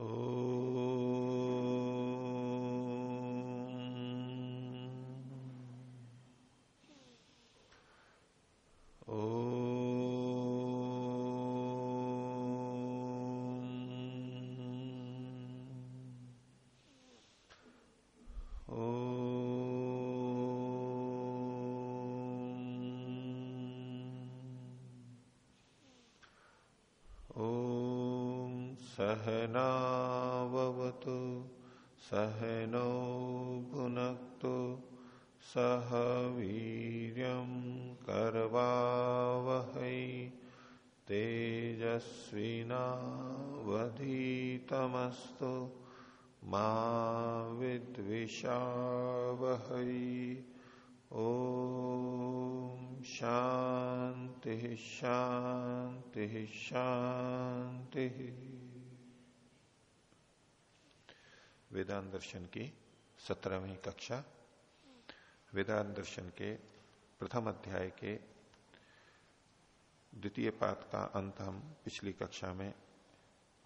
Oh. सहनावतु सहनौ भुनक्तु सह वीर कर्वावहै तेजस्विनावधीतमस्तु मा विद्विषावहै। ओ शांति शांति शांति वेदांत दर्शन की सत्रहवीं कक्षा। वेदांत दर्शन के प्रथम अध्याय के द्वितीय पाठ का अंत हम पिछली कक्षा में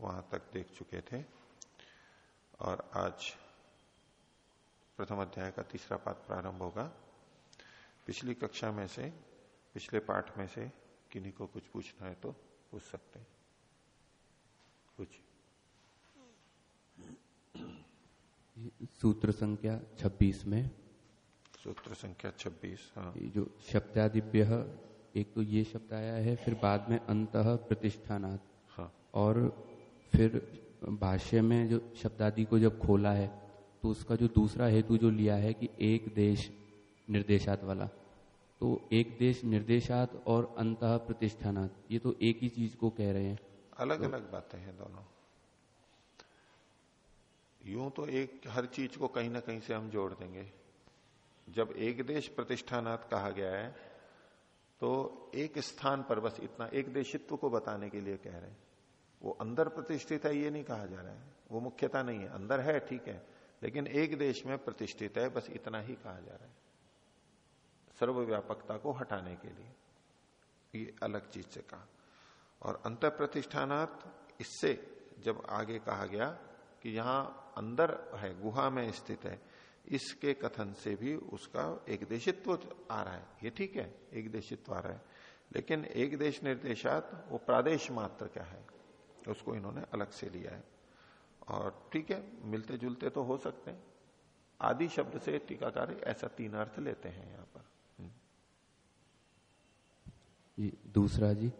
वहाँ तक देख चुके थे और आज प्रथम अध्याय का तीसरा पाठ प्रारंभ होगा। पिछली कक्षा में से, पिछले पाठ में से किन्हीं को कुछ पूछना है तो पूछ सकते हैं। कुछ सूत्र संख्या 26 में। सूत्र संख्या 26 हाँ। जो शब्दादिव्य एक तो ये शब्द आया है फिर बाद में अंत प्रतिष्ठानात्। हाँ। और फिर भाष्य में जो शब्दादि को जब खोला है तो उसका जो दूसरा हेतु जो लिया है कि एक देश निर्देशात वाला। तो एक देश निर्देशात और अंत प्रतिष्ठानात ये तो एक ही चीज़ को कह रहे हैं। अलग तो, अलग बातें हैं दोनों। यूँ तो एक, हर चीज़ को कहीं ना कहीं से हम जोड़ देंगे। जब एक देश प्रतिष्ठानात कहा गया है तो एक स्थान पर बस इतना, एक देशित्व को बताने के लिए कह रहे हैं। वो अंदर प्रतिष्ठित है, ये नहीं कहा जा रहा है। वो मुख्यता नहीं है। अंदर है, ठीक है, लेकिन एक देश में प्रतिष्ठित है, बस इतना ही कहा जा रहा है। सर्वव्यापकता को हटाने के लिए। ये अलग चीज़ से कहा। और अंतर प्रतिष्ठानात इससे जब आगे कहा गया कि यहाँ अंदर है, गुहा में स्थित है, इसके कथन से भी उसका एक देशित्व आ रहा है। ये ठीक है, एक देशित्व आ रहा है। लेकिन एक देश निर्देशात, वो प्रादेश मात्र क्या है? उसको इन्होंने अलग से लिया है। और ठीक है मिलते जुलते तो हो सकते हैं। आदि शब्द से टीकाकार ऐसा तीन अर्थ लेते हैं यहाँ पर। हम्म। दूसरा जी?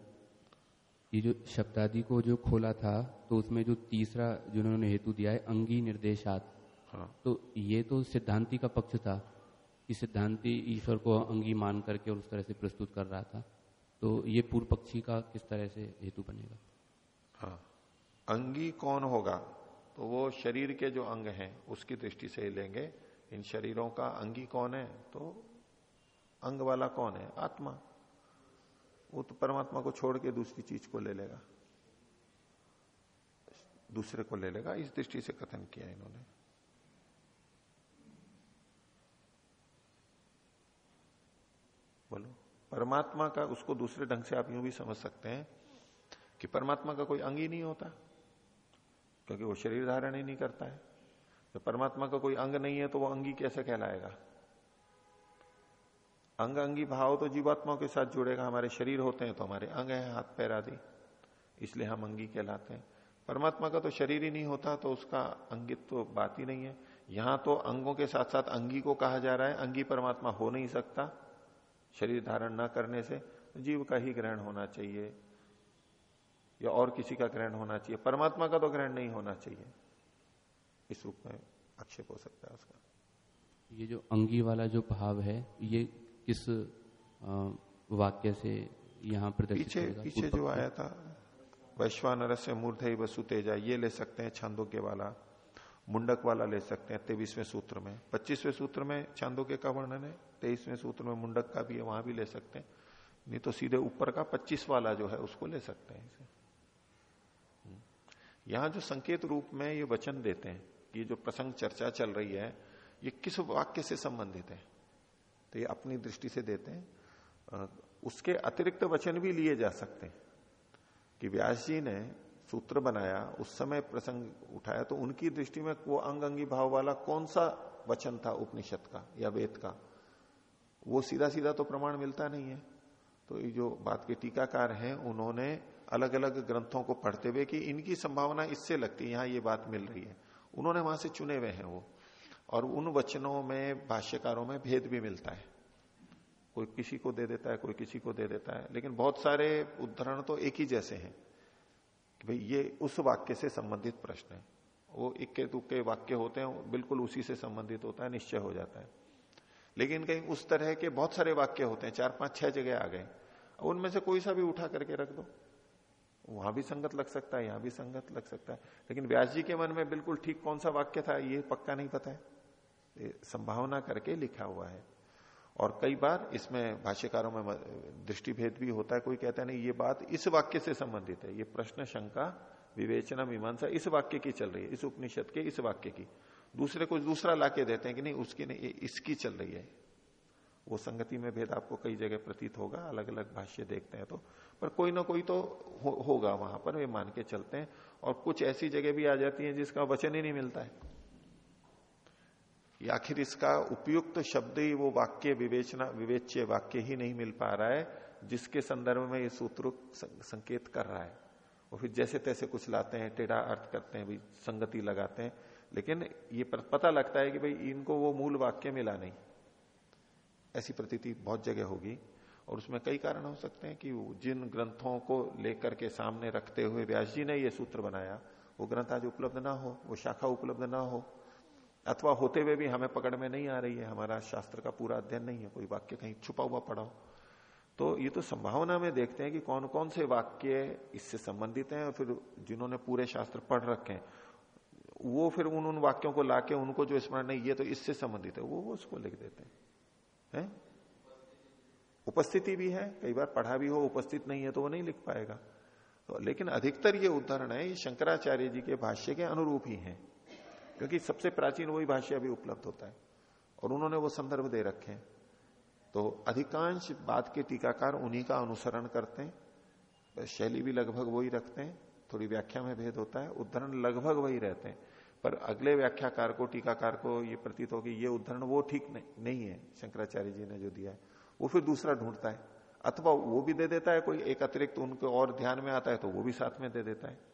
ये जो शब्दादि को जो खोला था तो उसमें जो तीसरा जिन्होंने हेतु दिया है अंगी निर्देशात। हाँ। तो ये तो सिद्धांति का पक्ष था कि सिद्धांति ईश्वर को अंगी मान करके और उस तरह से प्रस्तुत कर रहा था। तो ये पूर्व पक्षी का किस तरह से हेतु बनेगा? हाँ। अंगी कौन होगा? तो वो शरीर के जो अंग हैं उसकी दृष्टि से लेंगे। इन शरीरों का अंगी कौन है? तो अंग वाला कौन है? आत्मा। वो तो परमात्मा को छोड़ के दूसरी चीज़ को ले लेगा। दूसरे को ले लेगा, इस दृष्टि से कथन किया इन्होंने। बोलो। परमात्मा का, उसको दूसरे ढंग से आप यूँ भी समझ सकते हैं कि परमात्मा का कोई अंग ही नहीं होता, क्योंकि वो शरीर धारण ही नहीं करता है। तो परमात्मा का कोई अंग नहीं है तो वो अंगी कैसे कहलाएगा? अंग अंगी भाव तो जीवात्माओं के साथ जुड़ेगा। हमारे शरीर होते हैं तो हमारे अंग है, हाथ पैर आदि। इसलिए हम अंगी कहलाते हैं। परमात्मा का तो शरीर ही नहीं होता तो उसका अंगित तो बात ही नहीं है। यहाँ तो अंगों के साथ साथ अंगी को कहा जा रहा है। अंगी परमात्मा हो नहीं सकता, शरीर धारण न करने से। जीव का ही ग्रहण होना चाहिए, या और किसी का ग्रहण होना चाहिए। परमात्मा का तो ग्रहण नहीं होना चाहिए। इस रूप में आक्षेप हो सकता है उसका। ये जो अंगी वाला जो भाव है, ये किस वाक्य से यहाँ प्रदर्शित पीछे पीछे जो आया था वैश्वानर से मूर्धई वसु तेजा ये ले सकते हैं छांदोग्य वाला मुंडक वाला ले सकते हैं तेईसवें सूत्र में। पच्चीसवें सूत्र में छांदोग्य का वर्णन है तेईसवें सूत्र में मुंडक का भी है वहाँ भी ले सकते हैं। नहीं तो सीधे ऊपर का पच्चीस वाला जो है उसको ले सकते हैं इसे। हम्म। यहाँ जो संकेत रूप में ये वचन देते हैं कि जो प्रसंग चर्चा चल रही है ये किस वाक्य से संबंधित है? तो ये अपनी दृष्टि से देते हैं। उसके अतिरिक्त वचन भी लिए जा सकते हैं कि व्यास जी ने सूत्र बनाया, उस समय प्रसंग उठाया तो उनकी दृष्टि में वो अंग अंगी भाव वाला कौन सा वचन था उपनिषद का या वेद का? वो सीधा सीधा तो प्रमाण मिलता नहीं है। तो ये जो बात के टीकाकार हैं, उन्होंने अलग अलग ग्रंथों को पढ़ते हुए कि इनकी संभावना इससे लगती है, यहाँ ये बात मिल रही है। उन्होंने वहाँ से चुने हुए हैं वो। और उन वचनों में, भाष्यकारों में भेद भी मिलता है। कोई किसी को दे देता है, कोई किसी को दे देता है। लेकिन बहुत सारे उदाहरण तो एक ही जैसे हैं कि भाई ये उस वाक्य से संबंधित प्रश्न है। वो इक्के दुक्के वाक्य होते हैं बिल्कुल उसी से संबंधित होता है, निश्चय हो जाता है। लेकिन कहीं उस तरह के बहुत सारे वाक्य होते हैं, चार पाँच छह जगह आ गए। उनमें से कोई सा भी उठा करके रख दो। वहाँ भी संगत लग सकता है, यहाँ भी संगत लग सकता है। लेकिन व्यास जी के मन में बिल्कुल ठीक कौन सा वाक्य था, ये पक्का नहीं पता है। संभावना करके लिखा हुआ है। और कई बार इसमें भाष्यकारों में दृष्टि भेद भी होता है। कोई कहता है नहीं ये बात इस वाक्य से संबंधित है। ये प्रश्न शंका विवेचना मीमांसा इस वाक्य की चल रही है। इस उपनिषद के इस वाक्य की। दूसरे कुछ दूसरा लाके देते हैं कि नहीं उसकी नहीं इसकी चल रही है। वो संगति में भेद आपको कई जगह प्रतीत होगा। अलग अलग भाष्य देखते हैं तो। पर कोई ना कोई तो हो, होगा वहाँ पर। वे मान के चलते हैं। और कुछ ऐसी जगह भी आ जाती है जिसका वचन ही नहीं मिलता है। आखिर इसका उपयुक्त शब्द ही वो वाक्य विवेचना, विवेच्य वाक्य ही नहीं मिल पा रहा है, जिसके संदर्भ में ये सूत्र संकेत कर रहा है। और फिर जैसे तैसे कुछ लाते हैं, टेढ़ा अर्थ करते हैं संगति लगाते हैं, लेकिन ये पता लगता है कि भाई इनको वो मूल वाक्य मिला नहीं। ऐसी प्रतीति बहुत जगह होगी, और उसमें कई कारण हो सकते हैं कि जिन ग्रंथों को लेकर के सामने रखते हुए व्यास जी ने ये सूत्र बनाया, वो ग्रंथ आज उपलब्ध ना हो, वो शाखा उपलब्ध ना हो अथवा होते हुए भी हमें पकड़ में नहीं आ रही है, हमारा शास्त्र का पूरा अध्ययन नहीं है, कोई वाक्य कहीं छुपा हुआ पड़ा हो। तो ये तो संभावना में देखते हैं कि कौन कौन से वाक्य इससे संबंधित हैं और फिर जिन्होंने पूरे शास्त्र पढ़ रखे हैं, वो फिर उन उन वाक्यों को लाके उनको जो स्मरण, नहीं, ये तो इससे संबंधित है, वो वो उसको लिख देते हैं। है? उपस्थिति भी है, कई बार पढ़ा भी हो, उपस्थित नहीं है तो वो नहीं लिख पाएगा। तो लेकिन अधिकतर ये उदाहरण है, ये शंकराचार्य जी के भाष्य के अनुरूप ही है। क्योंकि सबसे प्राचीन वही भाष्य अभी उपलब्ध होता है। और उन्होंने वो संदर्भ दे रखे हैं। तो अधिकांश बात के टीकाकार उन्हीं का अनुसरण करते हैं। शैली भी लगभग वही रखते हैं। थोड़ी व्याख्या में भेद होता है। उदाहरण लगभग वही रहते हैं। पर अगले व्याख्याकार को टीकाकार को ये प्रतीत हो कि ये उदाहरण वो ठीक नहीं, नहीं है। शंकराचार्य जी ने जो दिया है वो फिर दूसरा ढूंढता है। अथवा वो भी दे देता है कोई एक अतिरिक्त उनको और ध्यान में आता है तो वो भी साथ में दे देता है।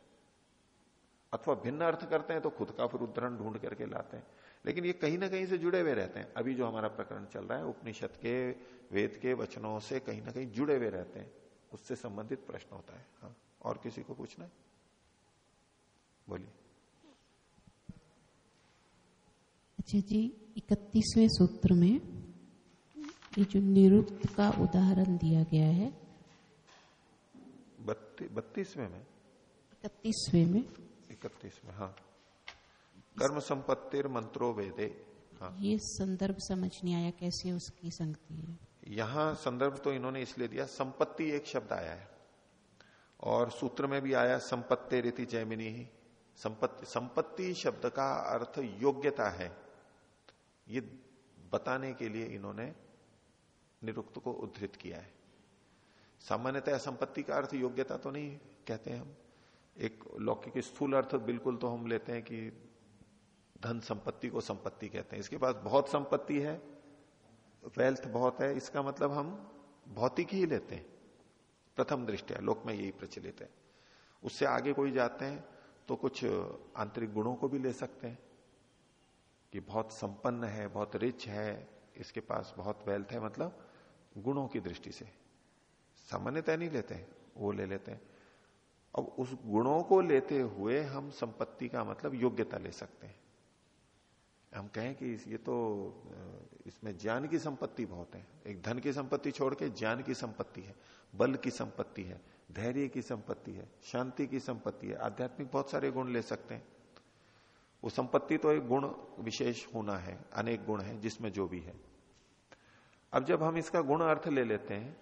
अथवा भिन्न अर्थ करते हैं तो खुद का फिर उदाहरण ढूंढ करके लाते हैं। लेकिन ये कहीं ना कहीं से जुड़े हुए रहते हैं। अभी जो हमारा प्रकरण चल रहा है उपनिषद के वेद के वचनों से कहीं ना कहीं जुड़े हुए रहते हैं। उससे संबंधित प्रश्न होता है। हाँ और किसी को पूछना है? बोलिए। अच्छा जी इकतीसवें सूत्र में ये जो निरुक्त का उदाहरण दिया गया है। बत्तीसवें में? इकतीसवें में इकतीस में हाँ। कर्म संपत्तिर मंत्रो वेदे हाँ। ये संदर्भ समझ नहीं आया कैसे उसकी संगति है। यहाँ संदर्भ तो इन्होंने इसलिए दिया संपत्ति एक शब्द आया है। और सूत्र में भी आया संपत्ति रीति जैमिनी ही। संपत्ति संपत्ति शब्द का अर्थ योग्यता है। ये बताने के लिए इन्होंने निरुक्त को उद्धृत किया है। सामान्यतः संपत्ति का अर्थ योग्यता तो नहीं कहते हम। एक लौकिक स्थूल अर्थ बिल्कुल तो हम लेते हैं कि धन संपत्ति को संपत्ति कहते हैं। इसके पास बहुत संपत्ति है वेल्थ बहुत है, इसका मतलब हम भौतिक ही लेते हैं। प्रथम दृष्टिया, लोक में यही प्रचलित है। उससे आगे कोई जाते हैं तो कुछ आंतरिक गुणों को भी ले सकते हैं कि बहुत संपन्न है, बहुत रिच है, इसके पास बहुत वेल्थ है मतलब गुणों की दृष्टि से। सामान्यतः नहीं लेते हैं, वो ले लेते हैं। अब उस गुणों को लेते हुए हम संपत्ति का मतलब योग्यता ले सकते हैं। हम कहें कि ये तो इसमें ज्ञान की संपत्ति बहुत है। एक धन की संपत्ति छोड़ के ज्ञान की संपत्ति है, बल की संपत्ति है, धैर्य की संपत्ति है, शांति की संपत्ति है। आध्यात्मिक बहुत सारे गुण ले सकते हैं। वो संपत्ति तो एक गुण विशेष होना है, अनेक गुण है, जिसमें जो भी है। अब जब हम इसका गुण अर्थ ले लेते हैं,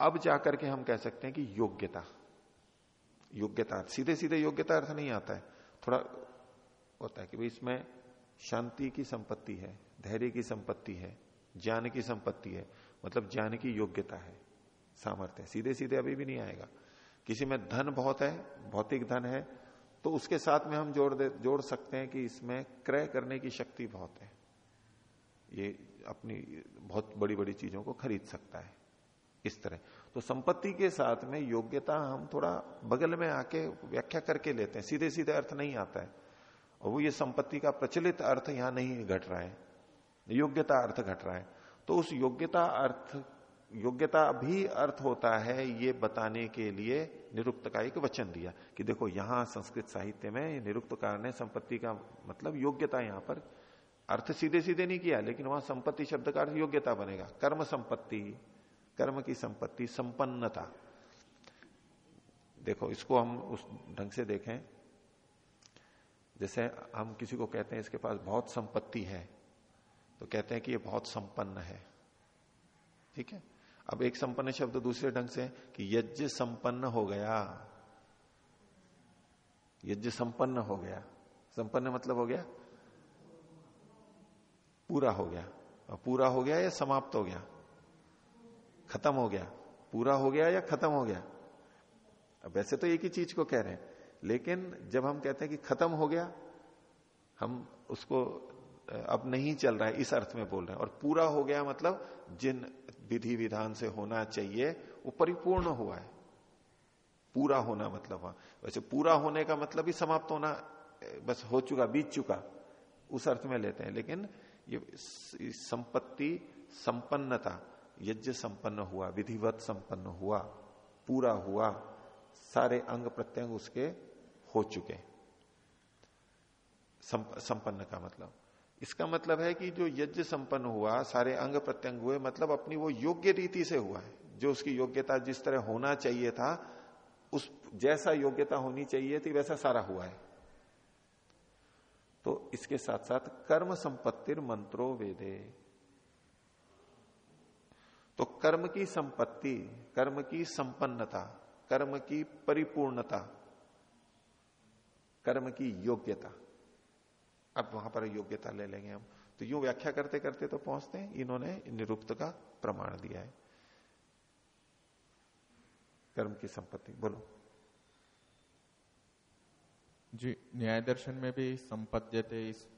अब जाकर के हम कह सकते हैं कि योग्यता। योग्यता सीधे सीधे योग्यता अर्थ नहीं आता है। थोड़ा होता है कि भाई इसमें शांति की संपत्ति है, धैर्य की संपत्ति है, ज्ञान की संपत्ति है मतलब ज्ञान की योग्यता है, सामर्थ्य सीधे सीधे अभी भी नहीं आएगा। किसी में धन बहुत है, भौतिक धन है तो उसके साथ में हम जोड़ दे, जोड़ सकते हैं कि इसमें क्रय करने की शक्ति बहुत है। ये अपनी बहुत बड़ी बड़ी चीज़ों को खरीद सकता है, इस तरह। तो संपत्ति के साथ में योग्यता हम थोड़ा बगल में आके व्याख्या करके लेते हैं। सीधे सीधे अर्थ नहीं आता है। और वो ये संपत्ति का प्रचलित अर्थ यहाँ नहीं घट रहा है। योग्यता अर्थ घट रहा है। तो उस योग्यता अर्थ, योग्यता भी अर्थ होता है ये बताने के लिए निरुक्त का एक वचन दिया कि देखो यहाँ संस्कृत साहित्य में निरुक्तकार ने संपत्ति का मतलब योग्यता यहाँ पर। अर्थ सीधे सीधे नहीं किया, लेकिन वहाँ संपत्ति शब्द का अर्थ योग्यता बनेगा। कर्म संपत्ति कर्म की संपत्ति, संपन्नता। देखो, इसको हम उस ढंग से देखें। जैसे हम किसी को कहते हैं, इसके पास बहुत संपत्ति है तो कहते हैं कि ये बहुत संपन्न है। ठीक है? अब एक संपन्न शब्द दूसरे ढंग से, कि यज्ञ संपन्न हो गया। यज्ञ संपन्न हो गया। संपन्न मतलब हो गया? पूरा हो गया। पूरा हो गया या समाप्त हो गया? खत्म हो गया। पूरा हो गया या खत्म हो गया? अब वैसे तो एक ही चीज़ को कह रहे हैं, लेकिन जब हम कहते हैं कि खत्म हो गया, हम उसको अब नहीं चल रहा है, इस अर्थ में बोल रहे हैं। और पूरा हो गया मतलब जिन विधि विधान से होना चाहिए, वो परिपूर्ण हुआ है। पूरा होना मतलब वहाँ वैसे पूरा होने का मतलब ही समाप्त होना बस हो चुका, बीत चुका, उस अर्थ में लेते हैं। लेकिन ये संपत्ति, संपन्नता यज्ञ संपन्न हुआ, विधिवत संपन्न हुआ, पूरा हुआ, सारे अंग प्रत्यंग उसके हो चुके संपन्न का मतलब। इसका मतलब है कि जो यज्ञ संपन्न हुआ, सारे अंग प्रत्यंग हुए मतलब अपनी वो योग्य रीति से हुआ है। जो उसकी योग्यता जिस तरह होना चाहिए था, उस, जैसा योग्यता होनी चाहिए थी, वैसा सारा हुआ है। तो इसके साथ साथ कर्म संपत्तिर मंत्रो वेदे। तो कर्म की संपत्ति, कर्म की संपन्नता, कर्म की परिपूर्णता, कर्म की योग्यता। अब वहाँ पर योग्यता ले लेंगे हम। तो यूँ व्याख्या करते करते तो पहुँचते हैं। इन्होंने निरुक्त का प्रमाण दिया है। कर्म की संपत्ति, बोलो। जी, न्याय दर्शन में भी संपद्यते इस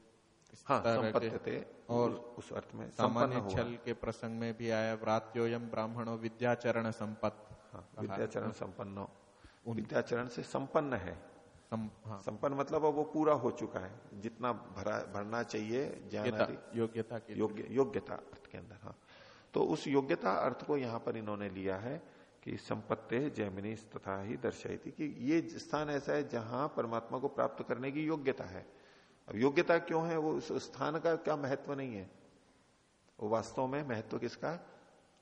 हाँ संपद्यते और उस अर्थ में सामान्य छल के प्रसंग में भी आया व्रात्योयम ब्राह्मणों विद्याचरण संपत्त हाँ, विद्याचरण संपन्नो। विद्याचरण से संपन्न है। सम, हाँ। संपन्न मतलब वो पूरा हो चुका है। जितना भरा भरना चाहिए ज्ञान योग्यता के योग्य योग्यता अर्थ के अंदर हाँ। तो उस योग्यता अर्थ को यहाँ पर इन्होंने लिया है कि संपत्ति जैमिनी तथा ही दर्शाई थी कि ये स्थान ऐसा है जहाँ परमात्मा को प्राप्त करने की योग्यता है। अब योग्यता क्यों है? वो उस स्थान का क्या महत्व नहीं है? वो वास्तव में महत्व किसका?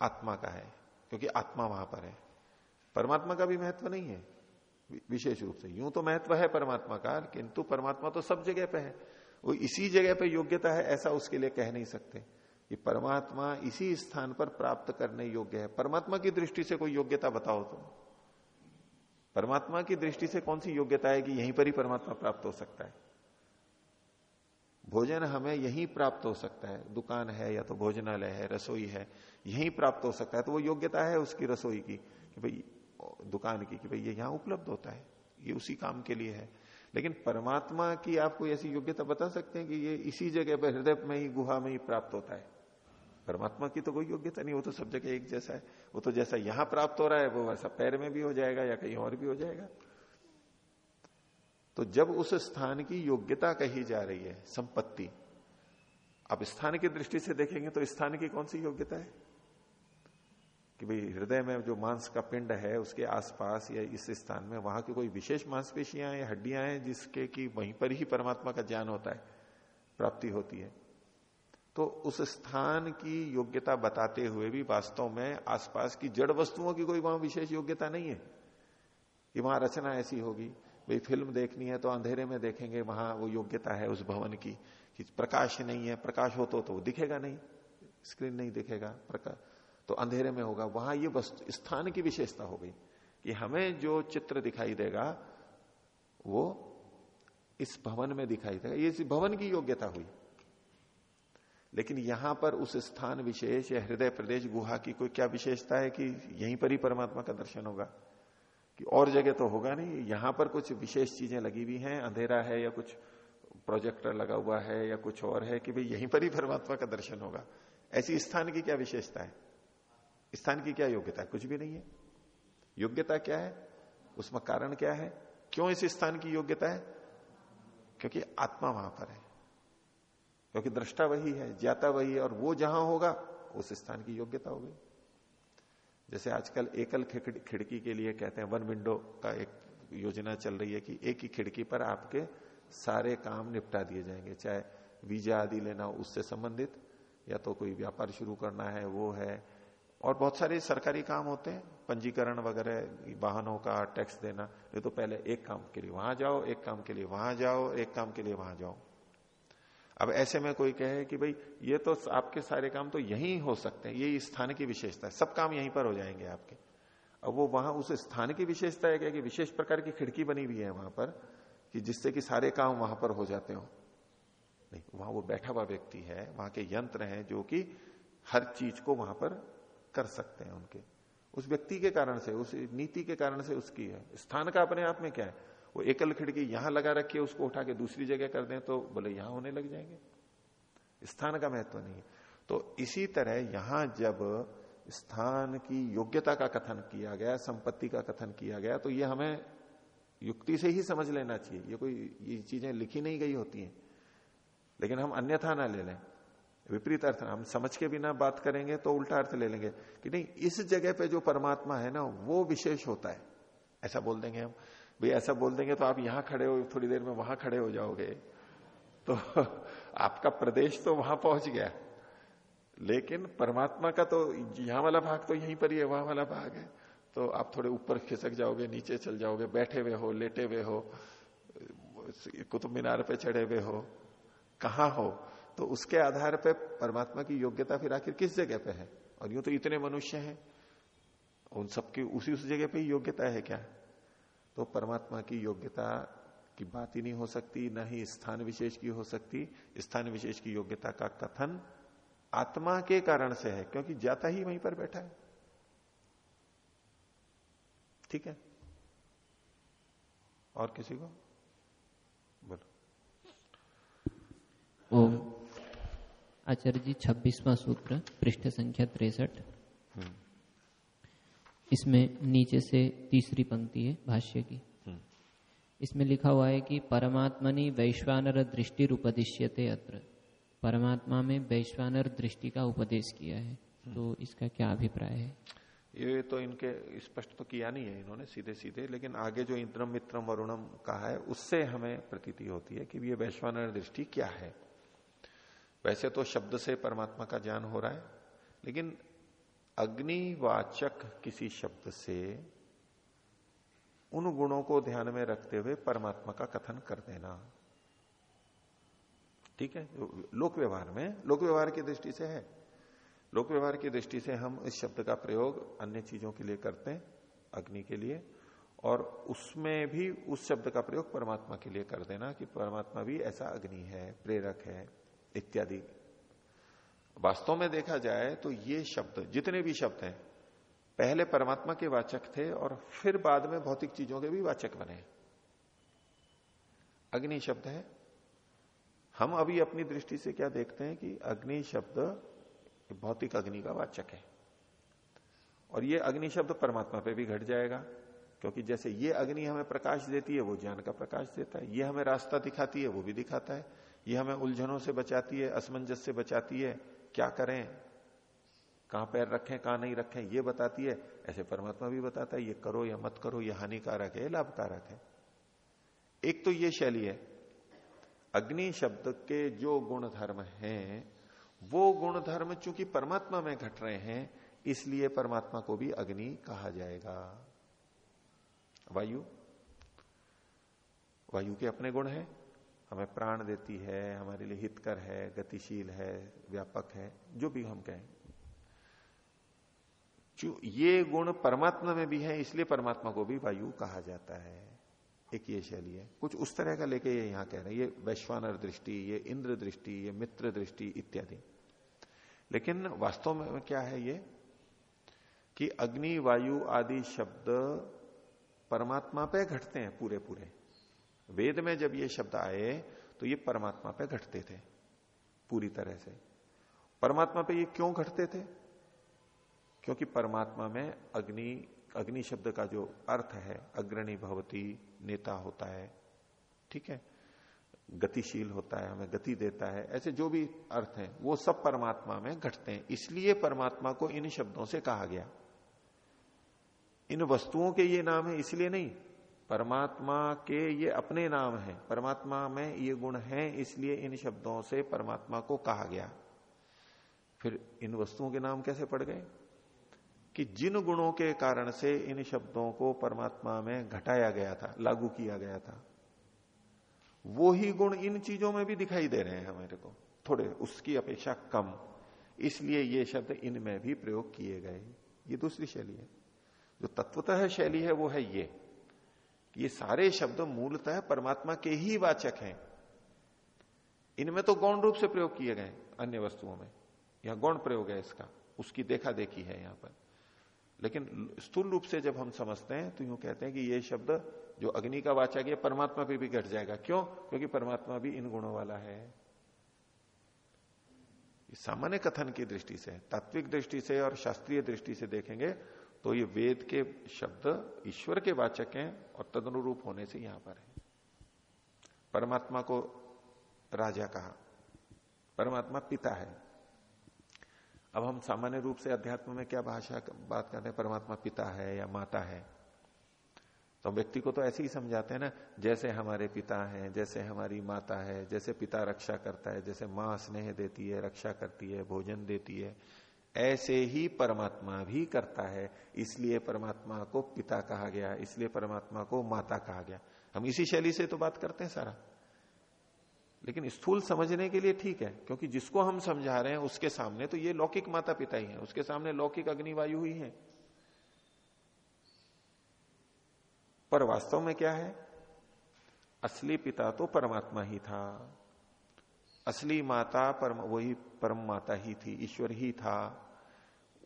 आत्मा का है, क्योंकि आत्मा वहाँ पर है। परमात्मा का भी महत्व नहीं है विशेष रूप से। यूँ तो महत्व है परमात्मा का, किंतु परमात्मा तो सब जगह पे है। वो इसी जगह पे योग्यता है, ऐसा उसके लिए कह नहीं सकते कि परमात्मा इसी स्थान पर प्राप्त करने योग्य है। परमात्मा की दृष्टि से कोई योग्यता बताओ तुम। परमात्मा की दृष्टि से कौन सी योग्यता है कि यहीं पर ही परमात्मा प्राप्त हो सकता है? भोजन हमें यहीं प्राप्त हो सकता है। दुकान है या तो भोजनालय है, रसोई है, यहीं प्राप्त हो सकता है। तो वो योग्यता है उसकी रसोई की कि भाई, दुकान की कि भाई ये यहाँ उपलब्ध होता है, ये उसी काम के लिए है। लेकिन परमात्मा की आपको ऐसी योग्यता बता सकते हैं कि ये इसी जगह पर हृदय में ही, गुहा में ही प्राप्त होता है? परमात्मा की तो कोई योग्यता नहीं, वो तो सब जगह एक जैसा है। वो तो जैसा यहाँ प्राप्त हो रहा है, वो वैसा पैर में भी हो जाएगा या कहीं और भी हो जाएगा। तो जब उस स्थान की योग्यता कही जा रही है, संपत्ति अब स्थान की दृष्टि से देखेंगे तो स्थान की कौन सी योग्यता है? कि भाई हृदय में जो मांस का पिंड है, उसके आसपास या इस स्थान में वहाँ की कोई विशेष मांसपेशियाँ या हड्डियाँ हैं जिसके कि वहीं पर ही परमात्मा का ज्ञान होता है, प्राप्ति होती है। तो उस स्थान की योग्यता बताते हुए भी वास्तव में आसपास की जड़ वस्तुओं की कोई वहाँ विशेष योग्यता नहीं है। कि वहाँ रचना ऐसी होगी भाई फ़िल्म देखनी है तो अंधेरे में देखेंगे वहाँ वो योग्यता है उस भवन की कि प्रकाश नहीं है प्रकाश हो तो, तो वो दिखेगा नहीं स्क्रीन नहीं दिखेगा प्रकाश तो अंधेरे में होगा। वहाँ ये वस्तु स्थान की विशेषता हो गई कि हमें जो चित्र दिखाई देगा वो इस भवन में दिखाई देगा। ये इस भवन की योग्यता हुई। लेकिन यहाँ पर उस स्थान विशेष या हृदय प्रदेश गुहा की कोई क्या विशेषता है कि यहीं पर ही परमात्मा का दर्शन होगा? कि और जगह तो होगा नहीं। यहाँ पर कुछ विशेष चीज़ें लगी हुई हैं। अंधेरा है या कुछ प्रोजेक्टर लगा हुआ है या कुछ और है कि भाई यहीं पर ही परमात्मा का दर्शन होगा। ऐसी स्थान की क्या विशेषता है? स्थान की क्या योग्यता है? कुछ भी नहीं है। योग्यता क्या है? उसमें कारण क्या है? क्यों इस स्थान की योग्यता है? क्योंकि आत्मा वहाँ पर है। क्योंकि दृष्टा वही है, ज्ञाता वही है और वो जहाँ होगा, उस स्थान की योग्यता हो गई। जैसे आजकल एकल खिड़की के लिए कहते हैं वन विंडो का एक योजना चल रही है कि एक ही खिड़की पर आपके सारे काम निपटा दिए जाएँगे, चाहे वीज़ा आदि लेना उससे संबंधित, या तो कोई व्यापार शुरू करना है, वो है। और बहुत सारे सरकारी काम होते हैं, पंजीकरण वगैरह, वाहनों का टैक्स देना, ये तो पहले एक काम के लिए वहाँ जाओ, एक काम के लिए वहाँ जाओ, एक काम के लिए वहाँ जाओ। अब ऐसे में कोई कहे कि भाई, ये तो आपके सारे काम तो यहीं हो सकते हैं, ये स्थान की विशेषता है, सब काम यहीं पर हो जाएँगे आपके। अब वो वहाँ उस स्थान की विशेषता है क्या कि विशेष प्रकार की खिड़की बनी हुई है वहाँ पर, कि जिससे कि सारे काम वहाँ पर हो जाते हो? नहीं, वहाँ वो बैठा हुआ व्यक्ति है, वहाँ के यंत्र हैं जो कि हर चीज़ को वहाँ पर कर सकते हैं उनके। उस व्यक्ति के कारण से, उस नीति के कारण से उसकी है। स्थान का अपने आप में क्या है? वो एकल खिड़की यहाँ लगा रखी है, उसको उठा के दूसरी जगह कर दें तो बोले यहाँ होने लग जाएँगे। स्थान का महत्व नहीं है। तो इसी तरह यहाँ जब स्थान की योग्यता का कथन किया गया, संपत्ति का कथन किया गया तो ये हमें युक्ति से ही समझ लेना चाहिए। ये कोई, ये चीज़ें लिखी नहीं गई होती हैं। लेकिन हम अन्यथा ना ले लें। विपरीत अर्थ, हम समझ के बिना बात करेंगे तो उल्टा अर्थ ले लेंगे कि नहीं, इस जगह पे जो परमात्मा है ना, वो विशेष होता है। ऐसा बोल देंगे हम। भाई ऐसा बोल देंगे तो आप यहाँ खड़े हो, थोड़ी देर में वहाँ खड़े हो जाओगे। तो आपका प्रदेश तो वहाँ पहुँच गया। लेकिन परमात्मा का तो यहाँ वाला भाग तो यहीं पर ही है, वहाँ वाला भाग है। तो आप थोड़े ऊपर खिसक जाओगे, नीचे चल जाओगे, बैठे हुए हो, लेटे हुए हो, कुतुब मीनार पे चढ़े हुए हो, कहा हो? तो उसके आधार पर परमात्मा की योग्यता फिर आखिर किस जगह पे है? और यूँ तो इतने मनुष्य हैं, उन सबकी उसी उस जगह पे योग्यता है क्या? तो परमात्मा की योग्यता की बात ही नहीं हो सकती न ही स्थान विशेष की हो सकती। स्थान विशेष की योग्यता का कथन आत्मा के कारण से है क्योंकि जाता ही वहीं पर बैठा है। ठीक है? और किसी को? बोलो। ओम। आचार्य जी छब्बीसवा सूत्र पृष्ठ संख्या तिरसठ। हम्म। इसमें नीचे से तीसरी पंक्ति है भाष्य की। हम्म। इसमें लिखा हुआ है कि परमात्मनि वैश्वानर दृष्टि उपदिश्यते अत्र। परमात्मा में वैश्वानर दृष्टि का उपदेश किया है। हम्म। तो इसका क्या अभिप्राय है? ये तो इनके स्पष्ट तो किया नहीं है इन्होंने सीधे सीधे लेकिन आगे जो इंद्रम मित्रम वरुणम कहा है उससे हमें प्रतीति होती है कि ये वैश्वानर दृष्टि क्या है। वैसे तो शब्द से परमात्मा का ज्ञान हो रहा है लेकिन अग्निवाचक किसी शब्द से उन गुणों को ध्यान में रखते हुए परमात्मा का कथन कर देना। ठीक है? लोक व्यवहार में, लोक व्यवहार की दृष्टि से है। लोक व्यवहार की दृष्टि से हम इस शब्द का प्रयोग अन्य चीज़ों के लिए करते हैं, अग्नि के लिए, और उसमें भी उस शब्द का प्रयोग परमात्मा के लिए कर देना कि परमात्मा भी ऐसा अग्नि है, प्रेरक है, इत्यादि। वास्तव में देखा जाए तो ये शब्द, जितने भी शब्द हैं, पहले परमात्मा के वाचक थे और फिर बाद में भौतिक चीज़ों के भी वाचक बने। अग्नि शब्द है। हम अभी अपनी दृष्टि से क्या देखते हैं कि अग्नि शब्द भौतिक अग्नि का वाचक है। और ये अग्नि शब्द परमात्मा पे भी घट जाएगा, क्योंकि जैसे ये अग्नि हमें प्रकाश देती है, वो ज्ञान का प्रकाश देता है। ये हमें रास्ता दिखाती है, वो भी दिखाता है। ये हमें उलझनों से बचाती है, असमंजस से बचाती है क्या करें? कहाँ पैर रखें, कहाँ नहीं रखें? ये बताती है। ऐसे परमात्मा भी बताता है, ये करो या मत करो, ये हानिकारक है लाभकारक है। एक तो ये शैली है, अग्नि शब्द के जो गुण धर्म हैं, वो गुण धर्म चूँकि परमात्मा में घट रहे हैं, इसलिए परमात्मा को भी अग्नि कहा जाएगा। वायु? वायु के अपने गुण हैं। हमें प्राण देती है, हमारे लिए हितकर है, गतिशील है, व्यापक है, जो भी हम कहें। ये गुण परमात्मा में भी है, इसलिए परमात्मा को भी वायु कहा जाता है। एक ये शैली है। कुछ उस तरह का लेके ये यहाँ कह रहे हैं, ये वैश्वानर दृष्टि, ये इंद्र दृष्टि, ये मित्र दृष्टि इत्यादि। लेकिन वास्तव में क्या है ये? कि अग्नि, वायु आदि शब्द परमात्मा पे घटते हैं पूरे पूरे वेद में जब ये शब्द आए तो ये परमात्मा पे घटते थे, पूरी तरह से। परमात्मा पे ये क्यों घटते थे? क्योंकि परमात्मा में अग्नि अग्नि शब्द का जो अर्थ है, अग्रणी भवती नेता होता है, ठीक है? गतिशील होता है, हमें गति देता है, ऐसे जो भी अर्थ हैं, वो सब परमात्मा में घटते हैं। इसलिए परमात्मा को इन शब्दों से कहा गया। इन वस्तुओं के ये नाम है, इसलिए नहीं परमात्मा के ये अपने नाम है। परमात्मा में ये गुण है, इसलिए इन शब्दों से परमात्मा को कहा गया। फिर इन वस्तुओं के नाम कैसे पड़ गए? कि जिन गुणों के कारण से इन शब्दों को परमात्मा में घटाया गया था, लागू किया गया था, वो ही गुण इन चीज़ों में भी दिखाई दे रहे हैं हमारे को। थोड़े, उसकी अपेक्षा कम। इसलिए ये शब्द इनमें भी प्रयोग किए गए। ये दूसरी शैली है। जो तत्वतः शैली है, वो है ये। ये सारे शब्द मूलतः परमात्मा के ही वाचक हैं। इनमें तो गौण रूप से प्रयोग किए गए अन्य वस्तुओं में। यहाँ गौण प्रयोग है इसका। उसकी देखा देखी है यहाँ पर। लेकिन स्थूल रूप से जब हम समझते हैं तो यूँ कहते हैं कि ये शब्द जो अग्नि का वाचक है, परमात्मा पे भी घट जाएगा। क्यों? क्योंकि परमात्मा भी इन गुणों वाला है। सामान्य कथन की दृष्टि से, तात्विक दृष्टि से और शास्त्रीय दृष्टि से देखेंगे तो ये वेद के शब्द ईश्वर के वाचक हैं और तदनुरूप होने से यहाँ पर है। परमात्मा को राजा कहा। परमात्मा पिता है। अब हम सामान्य रूप से अध्यात्म में क्या भाषा बात करते हैं? परमात्मा पिता है या माता है? तो व्यक्ति को तो ऐसे ही समझाते हैं ना, जैसे हमारे पिता हैं, जैसे हमारी माता है, जैसे पिता रक्षा करता है, जैसे माँ स्नेह देती है, रक्षा करती है, भोजन देती है ऐसे ही परमात्मा भी करता है। इसलिए परमात्मा को पिता कहा गया, इसलिए परमात्मा को माता कहा गया। हम इसी शैली से तो बात करते हैं सारा। लेकिन स्थूल समझने के लिए ठीक है, क्योंकि जिसको हम समझा रहे हैं, उसके सामने तो ये लौकिक माता पिता ही है, उसके सामने लौकिक अग्निवायु ही है। पर वास्तव में क्या है? असली पिता तो परमात्मा ही था। असली माता परम, वही परम माता ही थी, ईश्वर ही था।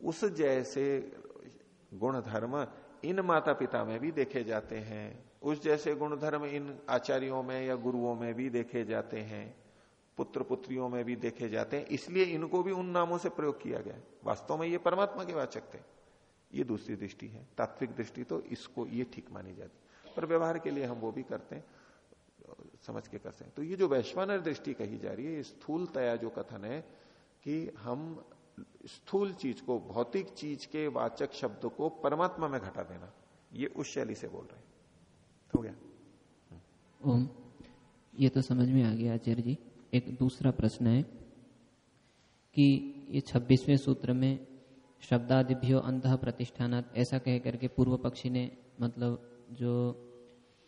उस जैसे गुण धर्म इन माता पिता में भी देखे जाते हैं। उस जैसे गुण धर्म इन आचार्यों में या गुरुओं में भी देखे जाते हैं। पुत्र पुत्रियों में भी देखे जाते हैं। इसलिए इनको भी उन नामों से प्रयोग किया गया। वास्तव में ये परमात्मा के वाचक थे। ये दूसरी दृष्टि है। तात्विक दृष्टि तो इसको, ये ठीक मानी जाती। पर व्यवहार के लिए हम वो भी करते हैं। समझ के करते हैं। तो ये जो वैश्वानर दृष्टि कही जा रही है स्थूल तया जो कथन है कि हम स्थूल चीज़ को, भौतिक चीज़ के वाचक शब्द को परमात्मा में घटा देना, ये उस शैली से बोल रहे हैं। हो गया? ओम। ये तो समझ में आ गया आचार्य जी। एक दूसरा प्रश्न है कि ये छब्बीसवें सूत्र में शब्दादिभ्यो अंत प्रतिष्ठान ऐसा कह करके पूर्व पक्षी ने मतलब जो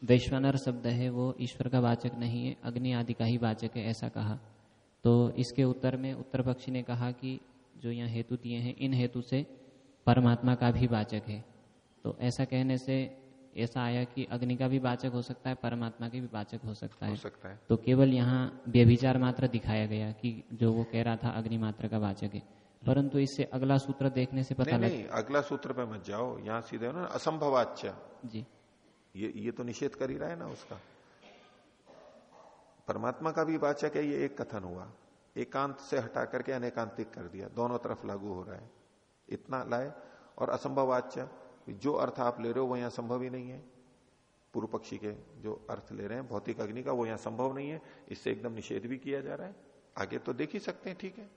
वैश्वानर शब्द है वो ईश्वर का वाचक नहीं है अग्नि आदि का ही वाचक है ऐसा कहा। तो इसके उत्तर में उत्तर पक्षी ने कहा कि जो यहाँ हेतु दिए हैं इन हेतु से परमात्मा का भी वाचक है। तो ऐसा कहने से ऐसा आया कि अग्नि का भी वाचक हो सकता है परमात्मा के भी वाचक हो सकता है हो। सकता है। तो केवल यहाँ व्यभिचार मात्र दिखाया गया कि जो वो कह रहा था अग्नि मात्र का वाचक है। परंतु इससे अगला सूत्र देखने से पता नहीं, नहीं अगला सूत्र पे मत जाओ यहाँ सीधे ना असंभवाच्य। जी। ये ये तो निषेध कर ही रहा है ना उसका। परमात्मा का भी वाचक है ये एक कथन हुआ। एकांत से हटा करके अनेकांतिक कर दिया। दोनों तरफ़ लागू हो रहा है। इतना लाए और असंभवाच्य जो अर्थ आप ले रहे हो वो यहाँ संभव ही नहीं है। पूर्व पक्षी के जो अर्थ ले रहे हैं भौतिक अग्नि का वो यहाँ संभव नहीं है। इससे एकदम निषेध भी किया जा रहा है। आगे तो देख ही सकते हैं ठीक है।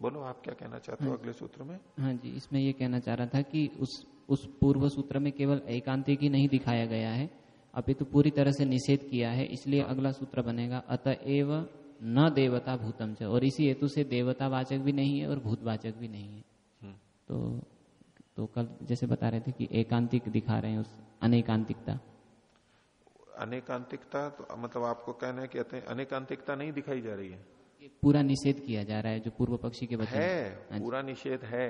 बोलो आप क्या कहना चाहते हो हाँ। अगले सूत्र में? हाँ जी इसमें ये कहना चाह रहा था कि उस उस पूर्व सूत्र में केवल एकांतिक ही नहीं दिखाया गया है। अभी तो पूरी तरह से निषेध किया है इसलिए। अगला सूत्र बनेगा अतएव न देवता भूतम से और इसी हेतु से देवता वाचक भी नहीं है और भूतवाचक भी नहीं है। हम्म। तो तो कल जैसे बता रहे थे कि एकांतिक दिखा रहे हैं उस अनेकांतिकता। अनेकांतिकता तो मतलब आपको कहना है कि अनेकांतिकता नहीं दिखाई जा रही है? पूरा निषेध किया जा रहा है जो पूर्व पक्षी के बच्चे हाँ पूरा निषेध है।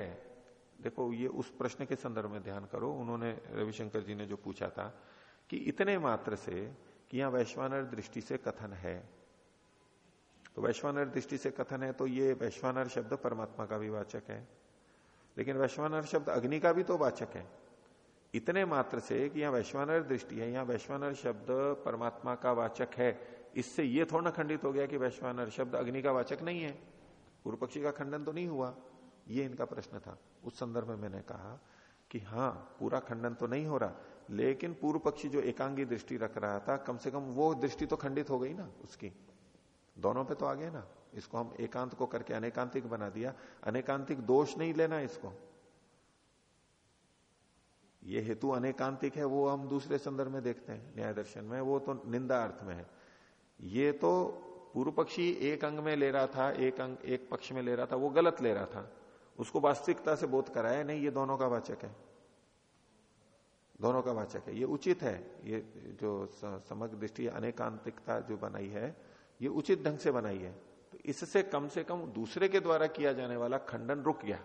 देखो, ये उस प्रश्न के संदर्भ में ध्यान करो। उन्होंने, रविशंकर जी ने जो पूछा था कि इतने मात्र से कि यहाँ वैश्वानर दृष्टि से कथन है। तो वैश्वानर दृष्टि से कथन है तो ये वैश्वानर शब्द परमात्मा का भी वाचक है। लेकिन वैश्वानर शब्द अग्नि का भी तो वाचक है। इतने मात्र से कि यहाँ वैश्वानर दृष्टि है, यहाँ वैश्वानर शब्द परमात्मा का वाचक है। इससे यह थोड़ा खंडित हो गया कि वैश्वानर शब्द अग्नि का वाचक नहीं है। पूर्व पक्षी का खंडन तो नहीं हुआ। ये इनका प्रश्न था। उस संदर्भ में मैंने कहा कि हाँ पूरा खंडन तो नहीं हो रहा, लेकिन पूर्व पक्षी जो एकांगी दृष्टि रख रहा था, कम से कम वो दृष्टि तो खंडित हो गई ना उसकी। दोनों पे तो आ गए ना। इसको हम एकांत को करके अनेकांतिक बना दिया। अनेकांतिक दोष नहीं लेना इसको। ये हेतु अनेकांतिक है, वो हम दूसरे संदर्भ में देखते हैं, न्याय दर्शन में। वो तो निंदा अर्थ में है। ये तो पूर्व पक्षी एक अंग में ले रहा था, एक अंग, एक पक्ष में ले रहा था, वो गलत ले रहा था। उसको वास्तविकता से बोध कराया, नहीं, ये दोनों का वाचक है। दोनों का वाचक है। ये उचित है। ये जो समग्र दृष्टि, अनेकांतिकता जो बनाई है, ये उचित ढंग से बनाई है। तो इससे कम से कम दूसरे के द्वारा किया जाने वाला खंडन रुक गया।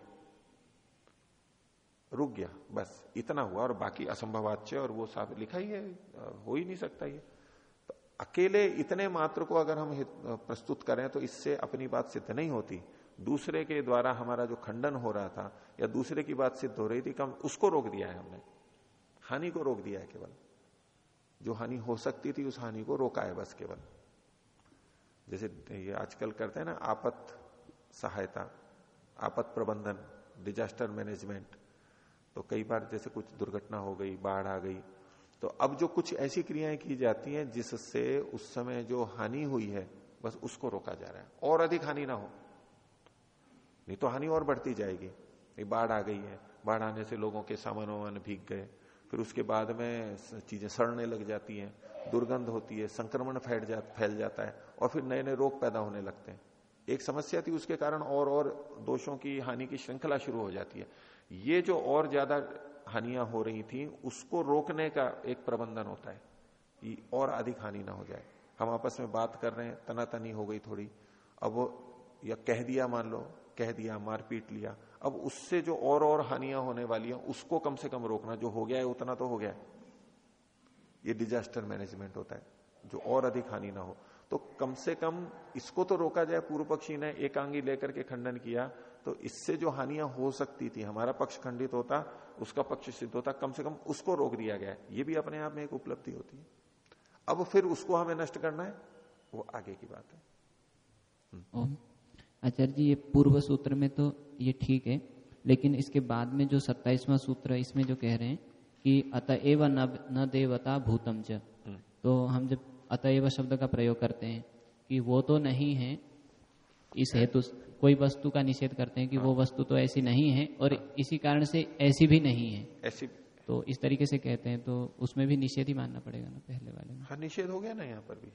रुक गया, बस, इतना हुआ और बाकी असंभवाच्य और वो साफ़ लिखा ही है, हो ही नहीं सकता ये। तो अकेले इतने मात्र को अगर हम प्रस्तुत करें तो इससे अपनी बात सिद्ध नहीं होती। दूसरे के द्वारा हमारा जो खंडन हो रहा था, या दूसरे की बात सिद्ध हो रही थी, कम उसको रोक दिया है हमने। हानि को रोक दिया है केवल। जो हानि हो सकती थी, उस हानि को रोका है बस केवल। जैसे ये आजकल करते हैं ना, आपत सहायता, आपत प्रबंधन, डिजास्टर मैनेजमेंट। तो कई बार जैसे कुछ दुर्घटना हो गई, बाढ़ आ गई तो अब जो कुछ ऐसी क्रियाएँ की जाती हैं, जिससे उस समय जो हानि हुई है, बस उसको रोका जा रहा है। और अधिक हानि ना हो। नहीं तो हानि और बढ़ती जाएगी। एक बाढ़ आ गई है। बाढ़ आने से लोगों के सामान वामान भीग गए। फिर उसके बाद में चीज़ें सड़ने लग जाती हैं। दुर्गंध होती है, संक्रमण फैल जा, फैल जाता है और फिर नए नए रोग पैदा होने लगते हैं। एक समस्या थी उसके कारण और और दोषों की हानि की श्रृंखला शुरू हो जाती है। ये जो और ज़्यादा हानियाँ हो रही थी, उसको रोकने का एक प्रबंधन होता है कि और अधिक हानि ना हो जाए। हम आपस में बात कर रहे हैं, तनातनी हो गई थोड़ी। अब या कह दिया मान लो कह दिया मार पीट लिया। अब उससे जो और और हानियाँ होने वाली हैं, उसको कम से कम रोकना, जो हो गया है उतना तो हो गया है। ये डिजास्टर मैनेजमेंट होता है, जो और अधिक हानि ना हो। तो कम से कम इसको तो रोका जाए, पूर्व पक्षी ने एकांगी लेकर के खंडन किया तो इससे जो हानियाँ हो सकती थी, हमारा पक्ष खंडित होता, उसका पक्ष सिद्ध होता, कम से कम उसको रोक दिया गया ये भी अपने आप में एक उपलब्धि होती है। अब फिर उसको हमें नष्ट करना है, वो आगे की बात है। हम्म। आचार्य जी ये पूर्व सूत्र में तो ये ठीक है लेकिन इसके बाद में जो सत्ताईसवां सूत्र है इसमें जो कह रहे हैं कि अतएव न न देवता भूतम च। हम्म। तो हम जब अतएव शब्द का प्रयोग करते हैं कि वो तो नहीं है इस हेतु कोई वस्तु का निषेध करते हैं कि वो वस्तु तो ऐसी नहीं है और इसी कारण से ऐसी भी नहीं है। ऐसी तो इस तरीके से कहते हैं तो उसमें भी निषेध ही मानना पड़ेगा ना पहले वाले में। हाँ निषेध हो गया ना यहाँ पर भी।